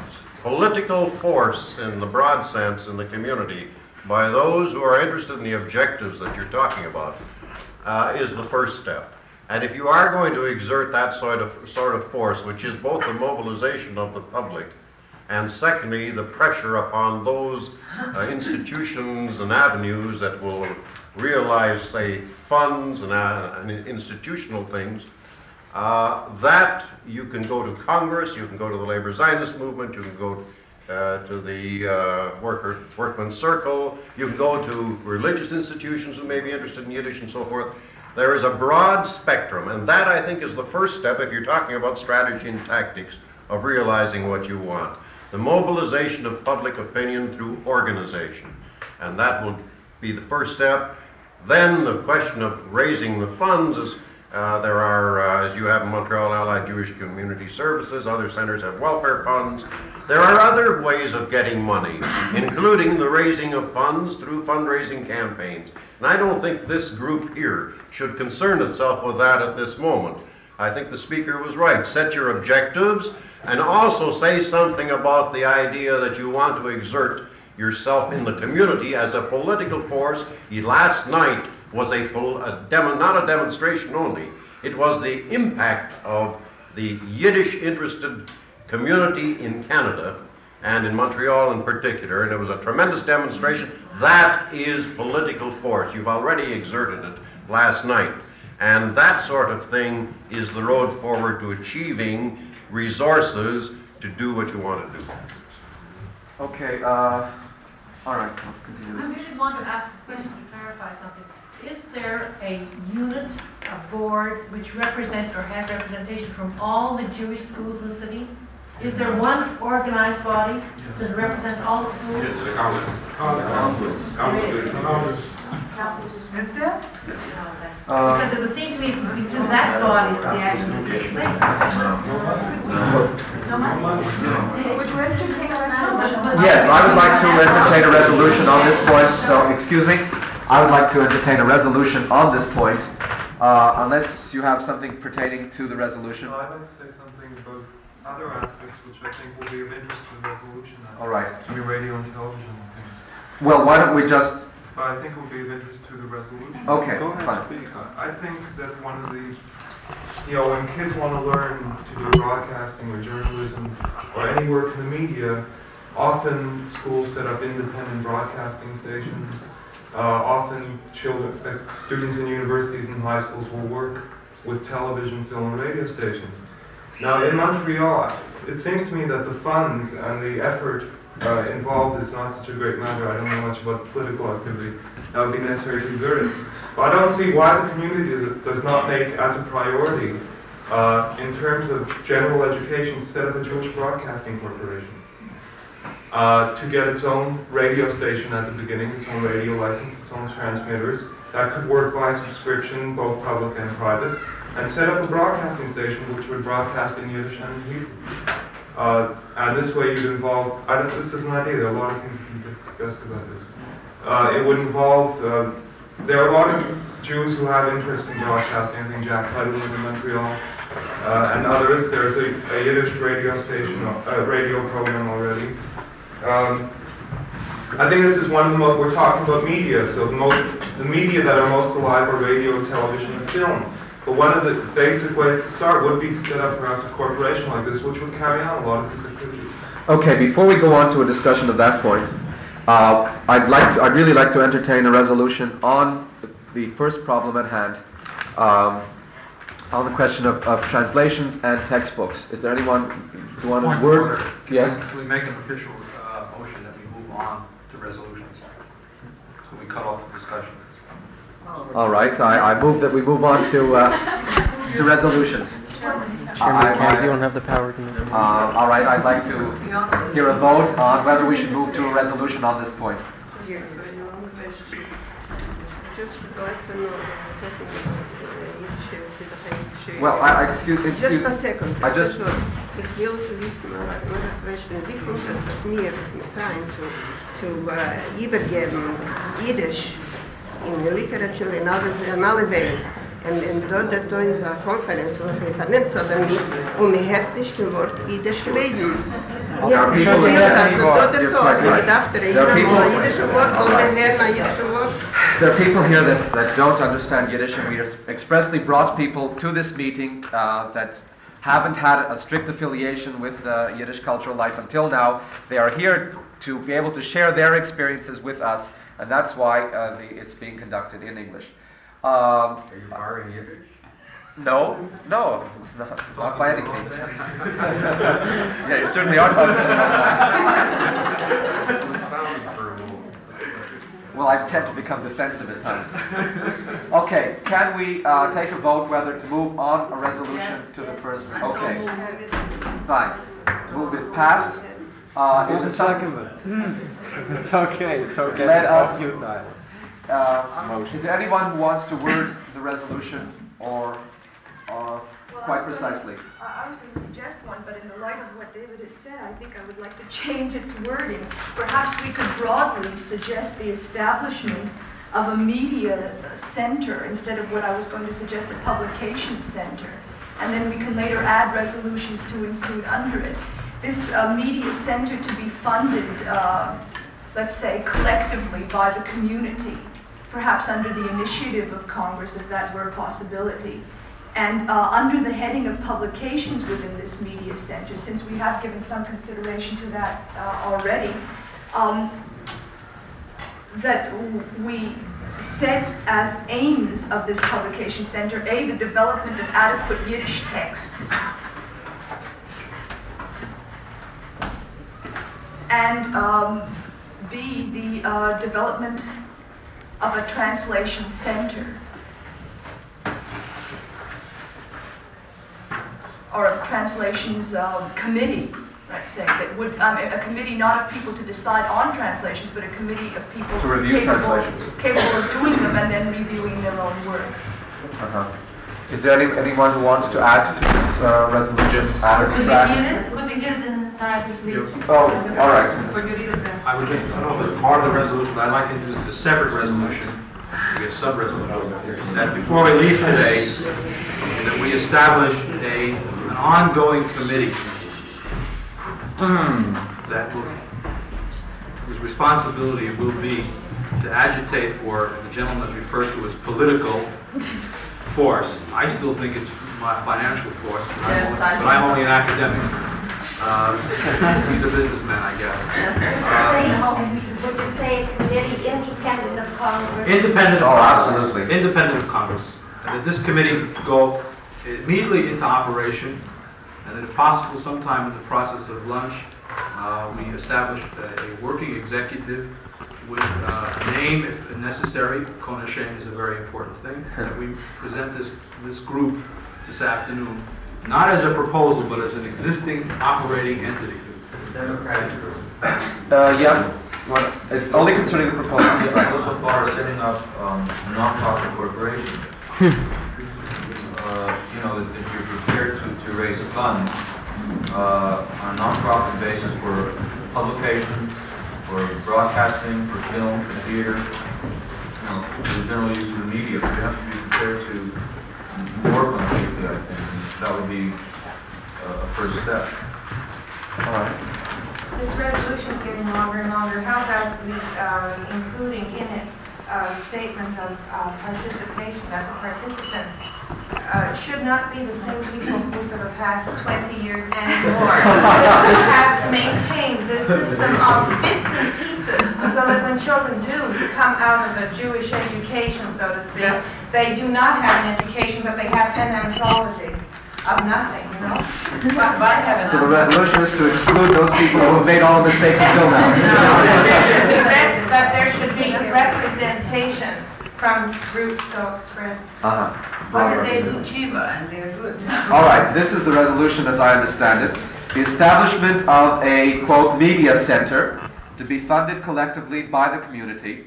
political force in the broad sense in the community by those who are interested in the objectives that you're talking about uh, is the first step. And if you are going to exert that sort of, sort of force, which is both the mobilization of the public and secondly, the pressure upon those uh, institutions and avenues that will realize, say, funds and, uh, and institutional things, uh, that you can go to Congress, you can go to the labor Zionist movement, you can go uh, to the uh, worker, workman's circle, you can go to religious institutions who may be interested in Yiddish and so forth. There is a broad spectrum, and that I think is the first step if you're talking about strategy and tactics of realizing what you want. The mobilization of public opinion through organization, and that will be the first step. Then the question of raising the funds is uh, there are, uh, as you have in Montreal, Allied Jewish Community Services, other centers have welfare funds. There are other ways of getting money, including the raising of funds through fundraising campaigns. And I don't think this group here should concern itself with that at this moment. I think the speaker was right. Set your objectives and also say something about the idea that you want to exert yourself in the community as a political force. Last night was a, a demo, not a demonstration only. It was the impact of the Yiddish interested community in Canada and in Montreal in particular, and it was a tremendous demonstration. That is political force. You've already exerted it last night. And that sort of thing is the road forward to achieving resources to do what you want to do. Okay, uh, all right, I'll continue. I really want to ask a question to clarify something. Is there a unit, a board, which represents or has representation from all the Jewish schools in the city? Is there one organized body that represents all the schools? It's the Congress. Congress. Congress. Congress. Is there? Uh, Because it would seem to me it would be through that body that the action would take place. Would you entertain a resolution? Yes, I would like to entertain a resolution on this point, so, excuse me, I would like to entertain a resolution on this point, uh, unless you have something pertaining to the resolution. I'd like to say something about other aspects which I think will be of interest to the resolution. All right. I mean, radio and television and things. Well, why don't we just, But I think it will be of interest to the resolution. Okay, Go ahead, fine. speak. I I think that one of the, you know, when kids want to learn to do broadcasting or journalism or any work in the media, often schools set up independent broadcasting stations. Uh, often children, uh, students in universities and high schools will work with television, film, and radio stations. Now, in Montreal, it seems to me that the funds and the effort uh, involved is not such a great matter. I don't know much about the political activity that would be necessary to exert it. But I don't see why the community does not make as a priority, uh, in terms of general education, set up a Jewish Broadcasting Corporation. Uh, to get its own radio station at the beginning, its own radio license, its own transmitters, that could work by subscription, both public and private, and set up a broadcasting station which would broadcast in Yiddish and Hebrew. Uh, and this way you'd involve, I don't, this is an idea, there are a lot of things that can be discussed about this. Uh, it would involve, uh, there are a lot of Jews who have interest in broadcasting, I think Jack is in Montreal, uh, and others. There's a, a Yiddish radio station, a radio program already. Um, I think this is one of the most, we're talking about media, so the most, the media that are most alive are radio, television, and film. But one of the basic ways to start would be to set up perhaps a corporation like this, which would carry on a lot of these activities. okay, before we go on to a discussion of that point, uh, I'd like to, I'd really like to entertain a resolution on the first problem at hand, um, on the question of, of translations and textbooks. Is there anyone who want Point to of word? order. Yes? Can we make an official uh, motion that we move on to resolutions? So we cut off the discussion. All right, I, I move that we move on to, uh, to resolutions. Chairman you don't have the power to move. Uh, all right, I'd like to hear a vote on whether we should move to a resolution on this point. Well, I, I excuse, me. Just a second. I just. Ik uh in der Literatur in alle, in alle Welt. Und, und dort, dort ist eine Konferenz, wo ich vernimmt so damit, und mir hat nicht gewollt Jiddisch reden. There Ja, are ich people will that- also dort You're und dort, quite wenn right. ich darf There reden, are aber people- ein jüdisches Wort, soll man hören, ein jüdisches Wort. There are people here that, that don't understand Yiddish, and we expressly brought people to this meeting uh, that haven't had a strict affiliation with uh, Yiddish cultural life until now. They are here to be able to share their experiences with us, and that's why uh, the, it's being conducted in English. Um, are you borrowing Yiddish? No, no, not, not by any means. yeah, you certainly are talking. Well, I tend to become defensive at times. okay, can we uh, take a vote whether to move on a resolution to the first? Okay, fine. Move is passed. Uh, is it something? It's okay, it's okay. Let us. Uh, is there anyone who wants to word the resolution or, or Well, I quite was gonna precisely? s- I I was going to suggest one, but in the light of what David has said, I think I would like to change its wording. Perhaps we could broadly suggest the establishment of a media center instead of what I was going to suggest, a publication center. And then we can later add resolutions to include under it. This uh, media center to be funded, uh, let's say, collectively by the community, perhaps under the initiative of Congress, if that were a possibility. And uh, under the heading of publications within this media center, since we have given some consideration to that uh, already, um, that we set as aims of this publication center, A, the development of adequate Yiddish texts, and um, B, the uh, development of a translation center. or a translations um, committee, let's say, that would, um, a a committee not of people to decide on translations, but a committee of people To review capable, translations. capable of doing them and then reviewing their own work. Uh-huh. Is there any, anyone who wants to add to this uh, resolution? Add or Could we subtract? get it? Could we get it in narrative, please? Oh, all right. Could you read it then? I would just, I don't know if it's part of the resolution, I'd like to introduce a separate resolution, maybe a sub-resolution, that before we leave today, that we establish a, an ongoing committee hmm. that will, whose responsibility will be to agitate for the gentleman referred to as political force. I still think it's my financial force, but I'm Yes, only- I but I'm only an academic. Uh, He's a businessman, I guess. Say, oh, would you say committee independent of Congress? Independent Oh, absolutely. Independent of Congress. And that this committee go immediately into operation, and that if possible, sometime in the process of lunch, uh, we establish a a working executive with uh, a name if necessary. Kona Shem is a very important thing. That we present this, this group this afternoon, not as a proposal, but as an existing operating entity. Democratic group. Uh, yeah, what, uh, only concerning the proposal. Yeah, Right. go so far as setting up um, a nonprofit corporation. Uh, You know, if if you're prepared to, to raise funds uh, on a nonprofit basis for publication, for broadcasting, for film, for theater, you know, for the general use of the media, you have to be prepared to work on it, I think. That would be a a first step. All right. This resolution is getting longer and longer. How about we, uh, including in it a statement of uh, participation, that the participants uh, should not be the same people who for the past 20 years and more have maintained this system of bits and pieces so that when children do come out of a Jewish education, so to speak, they do not have an education, but they have an anthology of nothing, you know? But I have So the resolution is to exclude those people who have made all the mistakes until now. that there should be res- that there should be representation from groups so expressed. Uh-huh. But Broad they do cheaper and they're good. All right, this is the resolution as I understand it. The establishment of a, quote, media center to be funded collectively by the community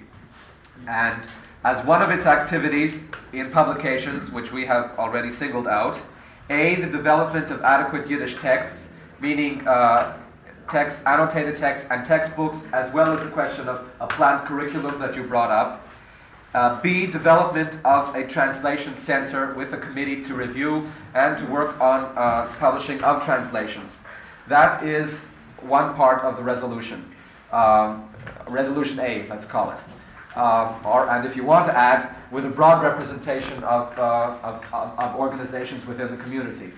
and as one of its activities in publications, which we have already singled out, A, the development of adequate Yiddish texts, meaning uh, text, annotated texts and textbooks, as well as the question of a planned curriculum that you brought up. Uh, B, development of a translation center with a committee to review and to work on uh, publishing of translations. That is one part of the resolution. Um, resolution A, let's call it. Um, or, and if you want to add, with a broad representation of, uh, of, of, of organizations within the community.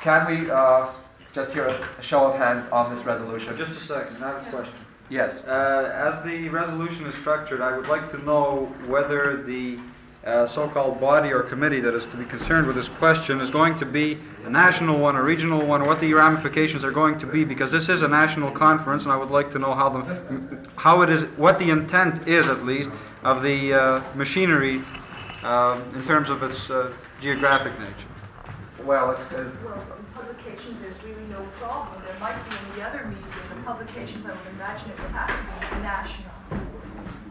Can we uh, just hear a, a show of hands on this resolution? Just a second, I have a question. Yes. Uh, As the resolution is structured, I would like to know whether the uh, so-called body or committee that is to be concerned with this question is going to be a national one, a regional one, or what the ramifications are going to be, because this is a national conference, and I would like to know how the, how it is, what the intent is at least, of the uh, machinery um, in terms of its uh, geographic nature. Well, it's, Well, publications, there's really no problem. There might be in the other media, the publications, I would imagine it would have to be national.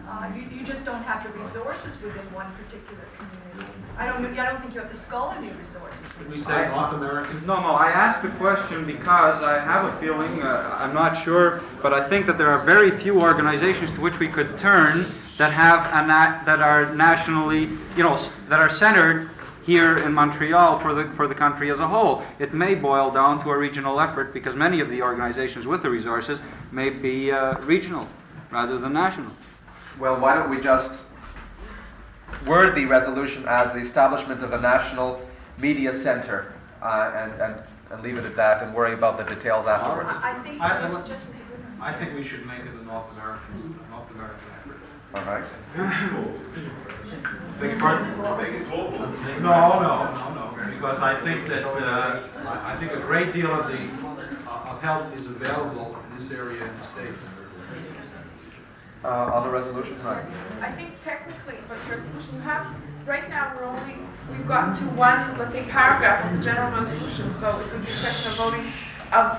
Uh, you, you just don't have the resources within one particular community. I don't, I don't think you have the scholarly resources. Could we say North American? No, no, I asked the question because I have a feeling, uh, I'm not sure, but I think that there are very few organizations to which we could turn that have a na- that are nationally, you know, that are centered here in Montreal for the for the country as a whole. It may boil down to a regional effort because many of the organizations with the resources may be uh, regional rather than national. Well, why don't we just word the resolution as the establishment of a national media center uh, and, and, and leave it at that and worry about the details afterwards? I I think I- your I- suggestion's a good one. I think we should make it a North American, North American effort. All right. Beg your pardon? No, no, no, no, because I think that, uh, I I think a great deal of the, uh, of help is available in this area in the States. Uh, on the resolution, right? I think technically, but the resolution you have, right now, we're only, we've gotten to one, let's say, paragraph of the general resolution, so it would be a question of voting of,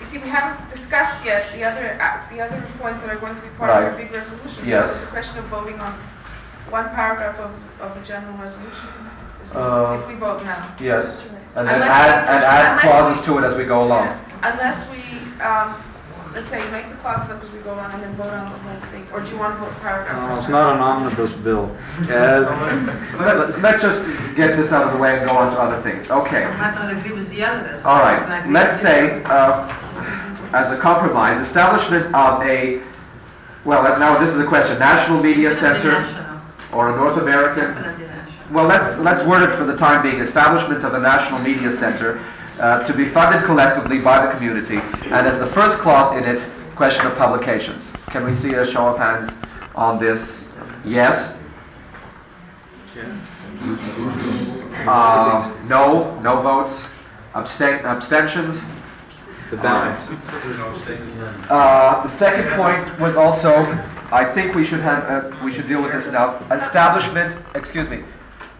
you see, we haven't discussed yet the other, uh, the other points that are going to be part of Right. our big resolution. Yes. So it's a question of voting on one paragraph of, of the general resolution, Uh, if we vote now. Yes. And then Unless add, we- and add unless clauses to it as we go along. Unless we, um, let's say, you make the clauses up as we go on and then vote on the whole thing, or do you want to vote paragraph? No, it's not an omnibus bill. Uh, Let, let's just get this out of the way and go on to other things. Okay. I might not agree with the others. All It's right, like we let's say, uh, as a compromise, establishment of a, well, now this is a question, national media center National, or a North American? definitely national. Well, let's, let's word it for the time being, establishment of a national media center uh, to be funded collectively by the community, and as the first clause in it, question of publications. Can we see a show of hands on this? Yes? Uh, no, no votes, abstain, abstentions? The balance. There's no statement. Uh, the second point was also, I think we should have, uh, we should deal with this now, establishment, excuse me,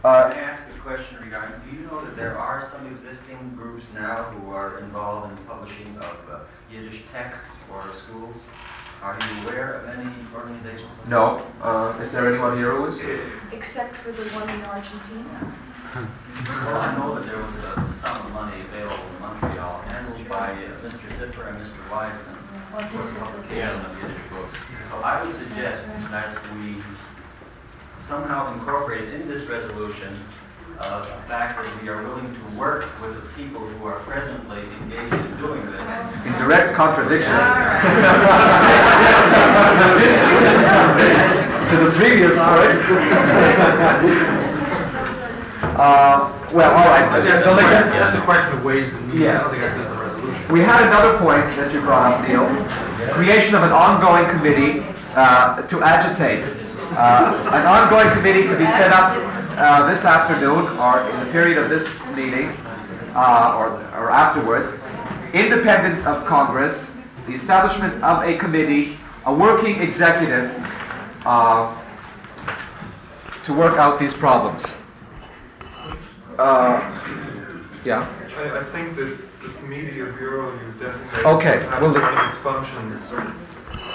uh, Can I ask a question regarding, do you know that there are some existing groups now who are involved in publishing of uh, Yiddish texts for schools? Are you aware of any organizations? no, uh, is there anyone here who is? Except for the one in Argentina. Well, I know that there was a sum of money available in Montreal handled by uh, Mr. Zipper and Mr. Wiseman for publication of Yiddish books. So I would suggest that we somehow incorporate in this resolution uh, the fact that we are willing to work with the people who are presently engaged in doing this. In direct contradiction to the previous point. Uh, well, all right. That's So the- that's a question of ways and means. I Yes. don't think that's in the resolution. We had another point that you brought up, Neil. Creation of an ongoing committee uh, to agitate. Uh, An ongoing committee to be set up uh, this afternoon or in the period of this meeting uh, or or afterwards, independent of Congress, the establishment of a committee, a working executive uh, to work out these problems. Uh, yeah. I, I think this, this media bureau you designated Okay, well, one the- of its functions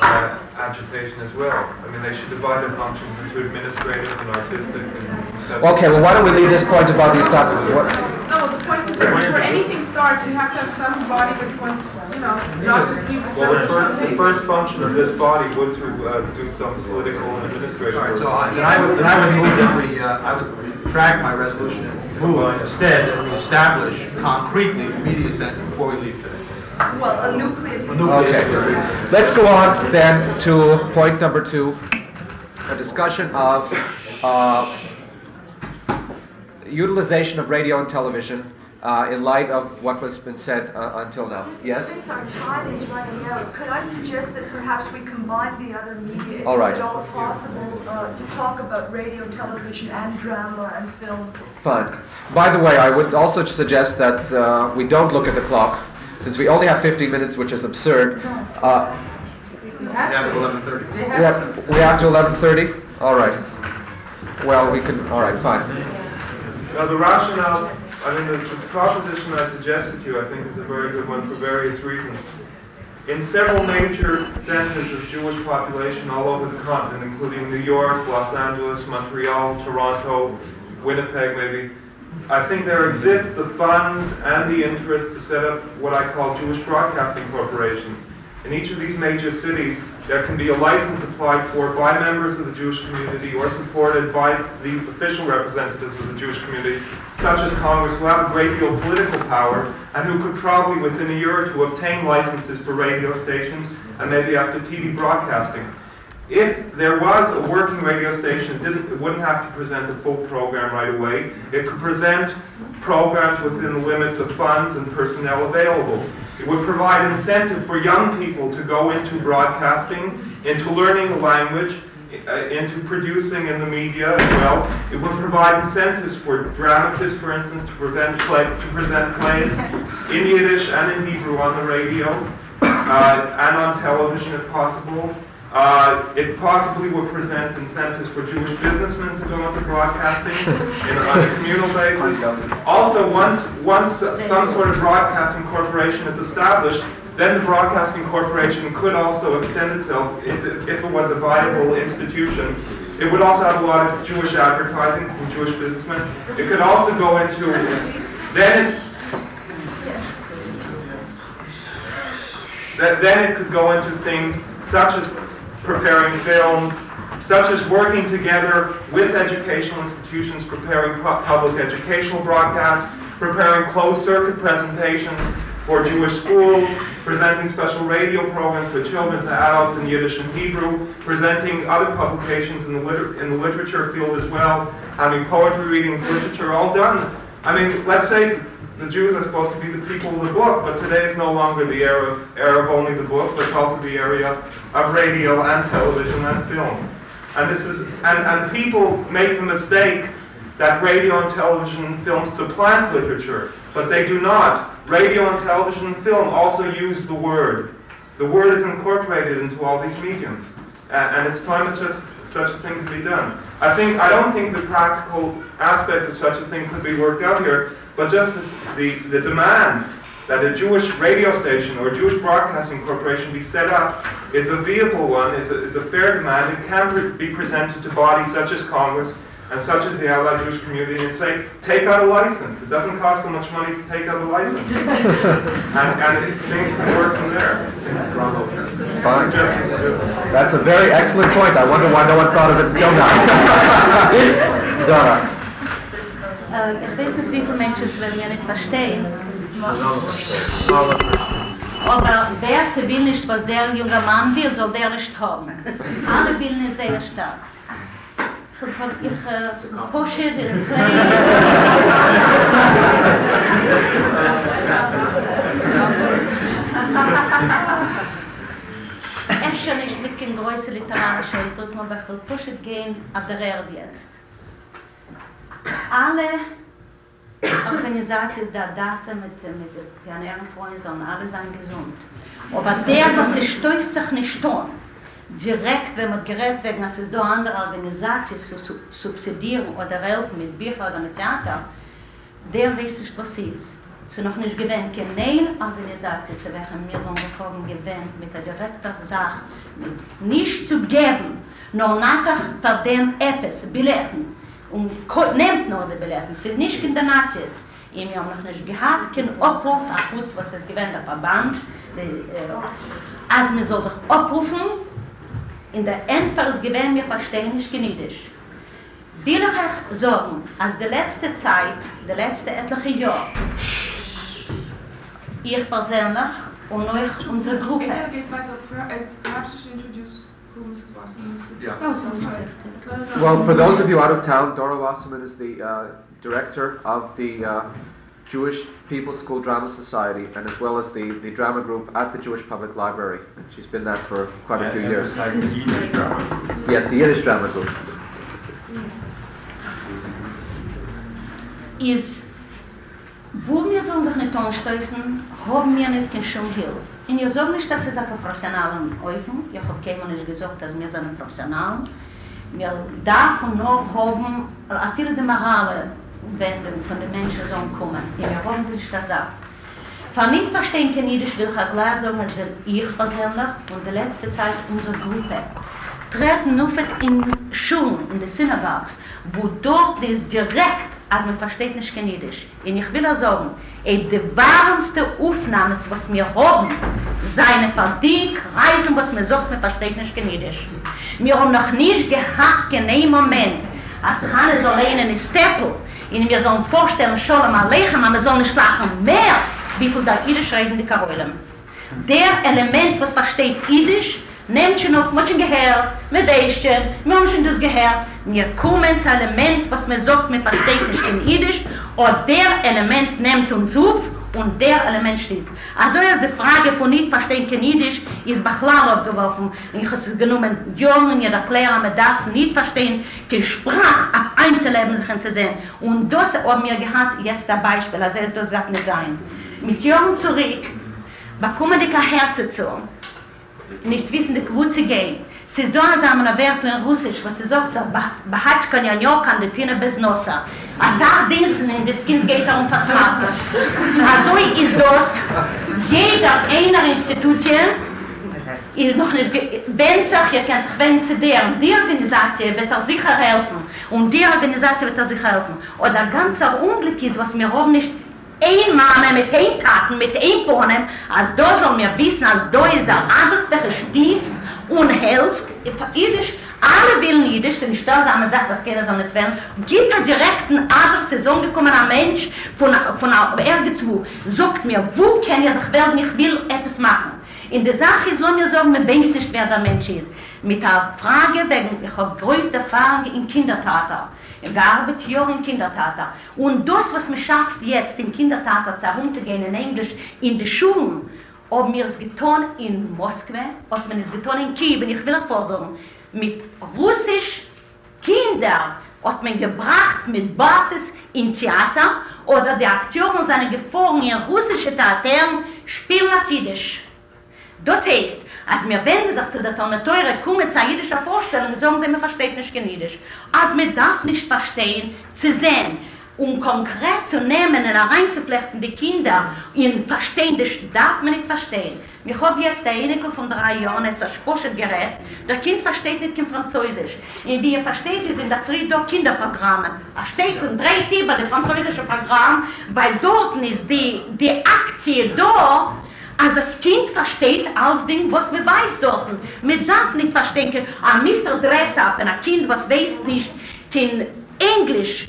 uh, agitation as well. I mean, they should divide their functions into administrative and artistic and. Okay, well, why don't we leave this point about the establishment? What, No, the point is that before anything starts, we have to have somebody that's going to, you know, not just give this Well, the first, the first function of this body would to uh, do some political and administrative All right, work. so I- then I would, then I would move that we, uh, I would retract my resolution and move instead that we establish concretely the media center before we leave today. Well, a nucleus. A nucleus. Okay. Let's go on then to point number two, a discussion of uh, utilization of radio and television uh, in light of what has been said uh, until now. Yes? Since our time is running out, could I suggest that perhaps we combine the other media, if All right. it's at all possible, uh, to talk about radio, television, and drama and film? Fine. By the way, I would also suggest that uh, we don't look at the clock, since we only have 15 minutes, which is absurd. Uh, We have to 11:30. They we have have, we have to 11:30. All right. Well, we can. All right. Fine. Now, the rationale, I mean, the, the proposition I suggested to you, I think, is a very good one for various reasons. In several major centers of Jewish population all over the continent, including New York, Los Angeles, Montreal, Toronto, Winnipeg, maybe, I think there exists the funds and the interest to set up what I call Jewish broadcasting corporations. In each of these major cities, there can be a license applied for by members of the Jewish community or supported by the official representatives of the Jewish community, such as Congress, who have a great deal of political power and who could probably within a year or two obtain licenses for radio stations and maybe after TV broadcasting. If there was a working radio station, it, wouldn't have to present a full program right away. It could present programs within the limits of funds and personnel available. It would provide incentive for young people to go into broadcasting, into learning the language, uh, into producing in the media as well. It would provide incentives for dramatists, for instance, to, prevent play, to present plays in Yiddish and in Hebrew on the radio uh, and on television if possible. Uh, it possibly would present incentives for Jewish businessmen to go into broadcasting in, on a communal basis. Also, once, once some sort of broadcasting corporation is established, then the broadcasting corporation could also extend itself, if it, if it was a viable institution. It would also have a lot of Jewish advertising from Jewish businessmen. It could also go into, then it, Then it could go into things such as preparing films, such as working together with educational institutions, preparing pu- public educational broadcasts, preparing closed-circuit presentations for Jewish schools, presenting special radio programs for children and adults in Yiddish and Hebrew, presenting other publications in the, liter- in the literature field as well, having poetry readings, literature, all done. I mean, let's face it, the Jews are supposed to be the people of the book, but today is no longer the era of, era of only the book, but it's also the area of radio and television and film. And this is and, and people make the mistake that radio and television and film supplant literature, but they do not. Radio and television and film also use the word. The word is incorporated into all these mediums. And, and it's time that just such a thing could be done. I think I don't think the practical aspects of such a thing could be worked out here, but just as the, the demand that a Jewish radio station or a Jewish broadcasting corporation be set up is a viable one, is a, is a fair demand. It can pre- be presented to bodies such as Congress and such as the Allied Jewish community and say, take out a license. It doesn't cost so much money to take out a license. and and it, things can work from there. Fine. That's a very excellent point. I wonder why no one thought of it until now. Donna. Äh, ich weiß nicht, wie viele Menschen es werden ja nicht verstehen. Aber wer sie will nicht, was der junge Mann will, soll der nicht haben. Alle willen ist sehr stark. Ich, ich äh, push it and play. Efter nicht mit kein größer literarischer ich will push it gehen ab der Erde jetzt. Alle Organisationen da Dasse mit, mit den Pioneren Freunde sollen alle sein gesund. Aber der, was sich durch sich nicht tun, direkt, wenn man gerät wegen, dass es da andere Organisationen zu su subsidieren oder helfen mit Bücher oder mit Theater, der weiß nicht, was sie ist. Ist noch nicht gewähnt, keine Organisation, zu welcher wir so gekommen gewähnt, mit der direkten Sache, nicht zu geben, nur nachher dem etwas, Billetten, und nehmt nur die Billetten, sind nicht in der Nazis. Ich habe noch nicht gehabt, kein Abruf, auch kurz, was es gewähnt, der Verband, die, äh, als man soll sich abrufen, in der Endfall ist gewähnt, wir verstehen nicht genetisch. Will ich euch sagen, als die letzte Zeit, die letzte etliche Jahr, ich persönlich und euch unsere Gruppe. Geht weiter. Uh, Perhaps you should introduce who Mrs. Wasserman is. Yeah. Oh. Well, for those of you out of town, Dora Wasserman is the uh, director of the uh, Jewish People's School Drama Society and as well as the, the drama group at the Jewish Public Library. And she's been that for quite a few Yeah, years. the Yiddish drama. Yes, the Yiddish drama group. is wo wir so sich nicht anstößen, haben wir nicht kein Schulhilfe. Und ich sage nicht, dass es auf professionellen Öfen, ich habe keinem nicht gesagt, dass wir sind professional. Wir davon nur haben, auch viele der morale Wenden von den Menschen so kommen. Und wir haben nicht das auch. Von nicht verstehen kann Jiddisch, will ich klar sagen, dass der ich persönlich und die letzte Zeit unsere Gruppe treten nur in Schulen, in den Synagogues, wo dort ist direkt, als man versteht nicht kein Jiddisch. Und ich will sagen, eben die warmste Aufnahme, was wir haben, seine verdient Reisen, was man sagt, man versteht nicht kein Jiddisch. Wir haben noch nicht gehabt, kein Moment, als Hannes soll einen in Steppel, und wir sollen vorstellen, schon einmal Aleichem, aber wir sollen nicht lachen mehr, wie viel da Jiddisch reden die Karolen. Der Element, was versteht Jiddisch, nehmt schon auf, schon gehört, mit Eischen, haben schon das gehört, wir kommen zu Element, was man sagt, man versteht nicht in Jiddisch, und der Element nimmt uns auf, und der Element steht. Also ist die Frage von nicht verstehen kein Jiddisch, ist Bachlal abgeworfen. Ich habe es genommen, Jungen, ihr erklären, man darf nicht verstehen, kein Sprach ab Einzelleben sich zu sehen. Und das haben wir gehabt, jetzt ein Beispiel, also das darf nicht sein. Mit Jungen zurück, bekommen die kein Herz zu, nicht wissen, die zu gehen. Es ist da so ein Wert in Russisch, was sie sagt, so, Bahatschka njanjokan, die Tine bez nosa. A sag Diensten, in das Kind geht darum versmachen. Also ist das, jeder einer Institution ist noch nicht, wenn sich, ihr sich wenden zu der, die Organisation wird er sicher helfen, und die Organisation wird er sicher helfen. Oder ganz Unglück ist, was wir haben nicht ein Mame mit ein Taten, mit ein Bohnen, als da soll mir wissen, als da ist der anders, welcher steht und hilft, jüdisch, alle willen jüdisch, denn ich da sagen, sagt, was keiner soll nicht werden, gibt er direkt ein anderes Saison gekommen, ein Mensch von, von irgendwo, sagt mir, wo kann ich sich werden, ich will etwas machen. In der Sache ist, lass mir sagen, man weiß nicht, wer der Mensch ist. Mit der Frage, wegen, ich habe größte Erfahrung im Kindertheater. Gearbeitet Jahre im Kindertheater. Und das, was man schafft jetzt, im Kindertheater herumzugehen in Englisch, in die Schulen, ob mir es getan in Moskau, ob man es getan in Kiew, und ich will auch vorsagen, mit Russisch Kinder hat man gebracht mit Basis in Theater, oder die Akteure seine gefahren in russische Theater, spielen auf Jiddisch. Das heißt, als wir wenden sich zu der Talmeteure, kommen zu jüdischer Vorstellung, sagen sie, man versteht nicht kein Jüdisch. Als man darf nicht verstehen, zu sehen, um konkret zu nehmen und reinzuflechten die Kinder in verstehen, das darf man nicht verstehen. Ich habe jetzt der Enkel von drei Jahren, jetzt ein Sprachengerät, der Kind versteht nicht kein Französisch. Und wie er versteht, in der Früh dort Kinderprogramme. Er steht und dreht über das französische Programm, weil dort ist die, die Aktie da, als das Kind versteht alles Ding, was wir weiß dort. Man darf nicht verstehen, ein Mr. Dress-Up, ein Kind, was weiß nicht, kein Englisch,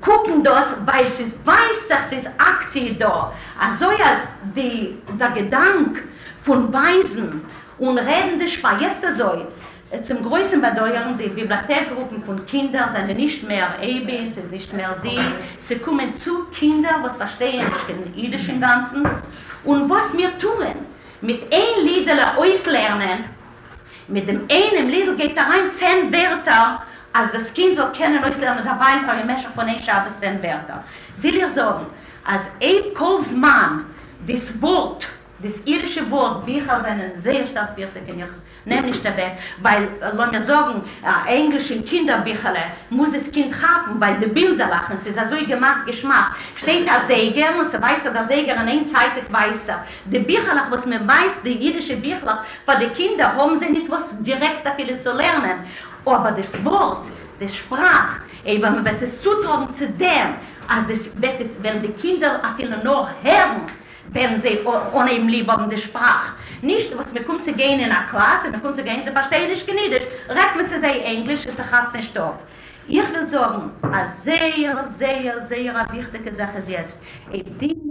gucken das, weil es weiß, dass es Aktie da. Also als die, der Gedanke von Weisen und redende Sprache, jetzt so, zum größten Bedeutung, die Bibliothekgruppen von Kindern sind nicht mehr EB, sind nicht mehr die, sie kommen zu Kindern, was verstehen, nicht den jüdischen Ganzen, und was wir tun, mit ein Liedele auslernen, mit dem einen Liedel geht da rein zehn Wörter, als das Kind soll kennen, auslernen, dabei für ein Mescher von ein Schabes zehn Wörter. Will ich sagen, als ein Kolsmann das Wort Das irische Wort, Bücher sind sehr stark wichtig, und ich nehme nicht dabei, weil, äh, lass mir sagen, äh, englische Kinderbücher muss das Kind haben, weil die Bilder lachen, es ist so gemacht, Geschmack. Steht der Säger, und so weiß er, der Säger an einer Seite weiß er. Die Bücher, was man weiß, die irische Bücher, für die Kinder haben sie nicht was direkt dafür zu lernen. Aber das Wort, die Sprache, ey, wenn man es zutragen zu dem, als das wenn die Kinder auf ihnen noch hören, sie ohne um die Sprache. Nicht, was mir kommt zu gehen in einer Klasse, mir kommt zu gehen, sie verstehen nicht geniedisch. Recht mit sie sagen Englisch, es hat nicht auf. Ich will sagen, eine sehr, sehr, sehr wichtige Sache ist jetzt, eben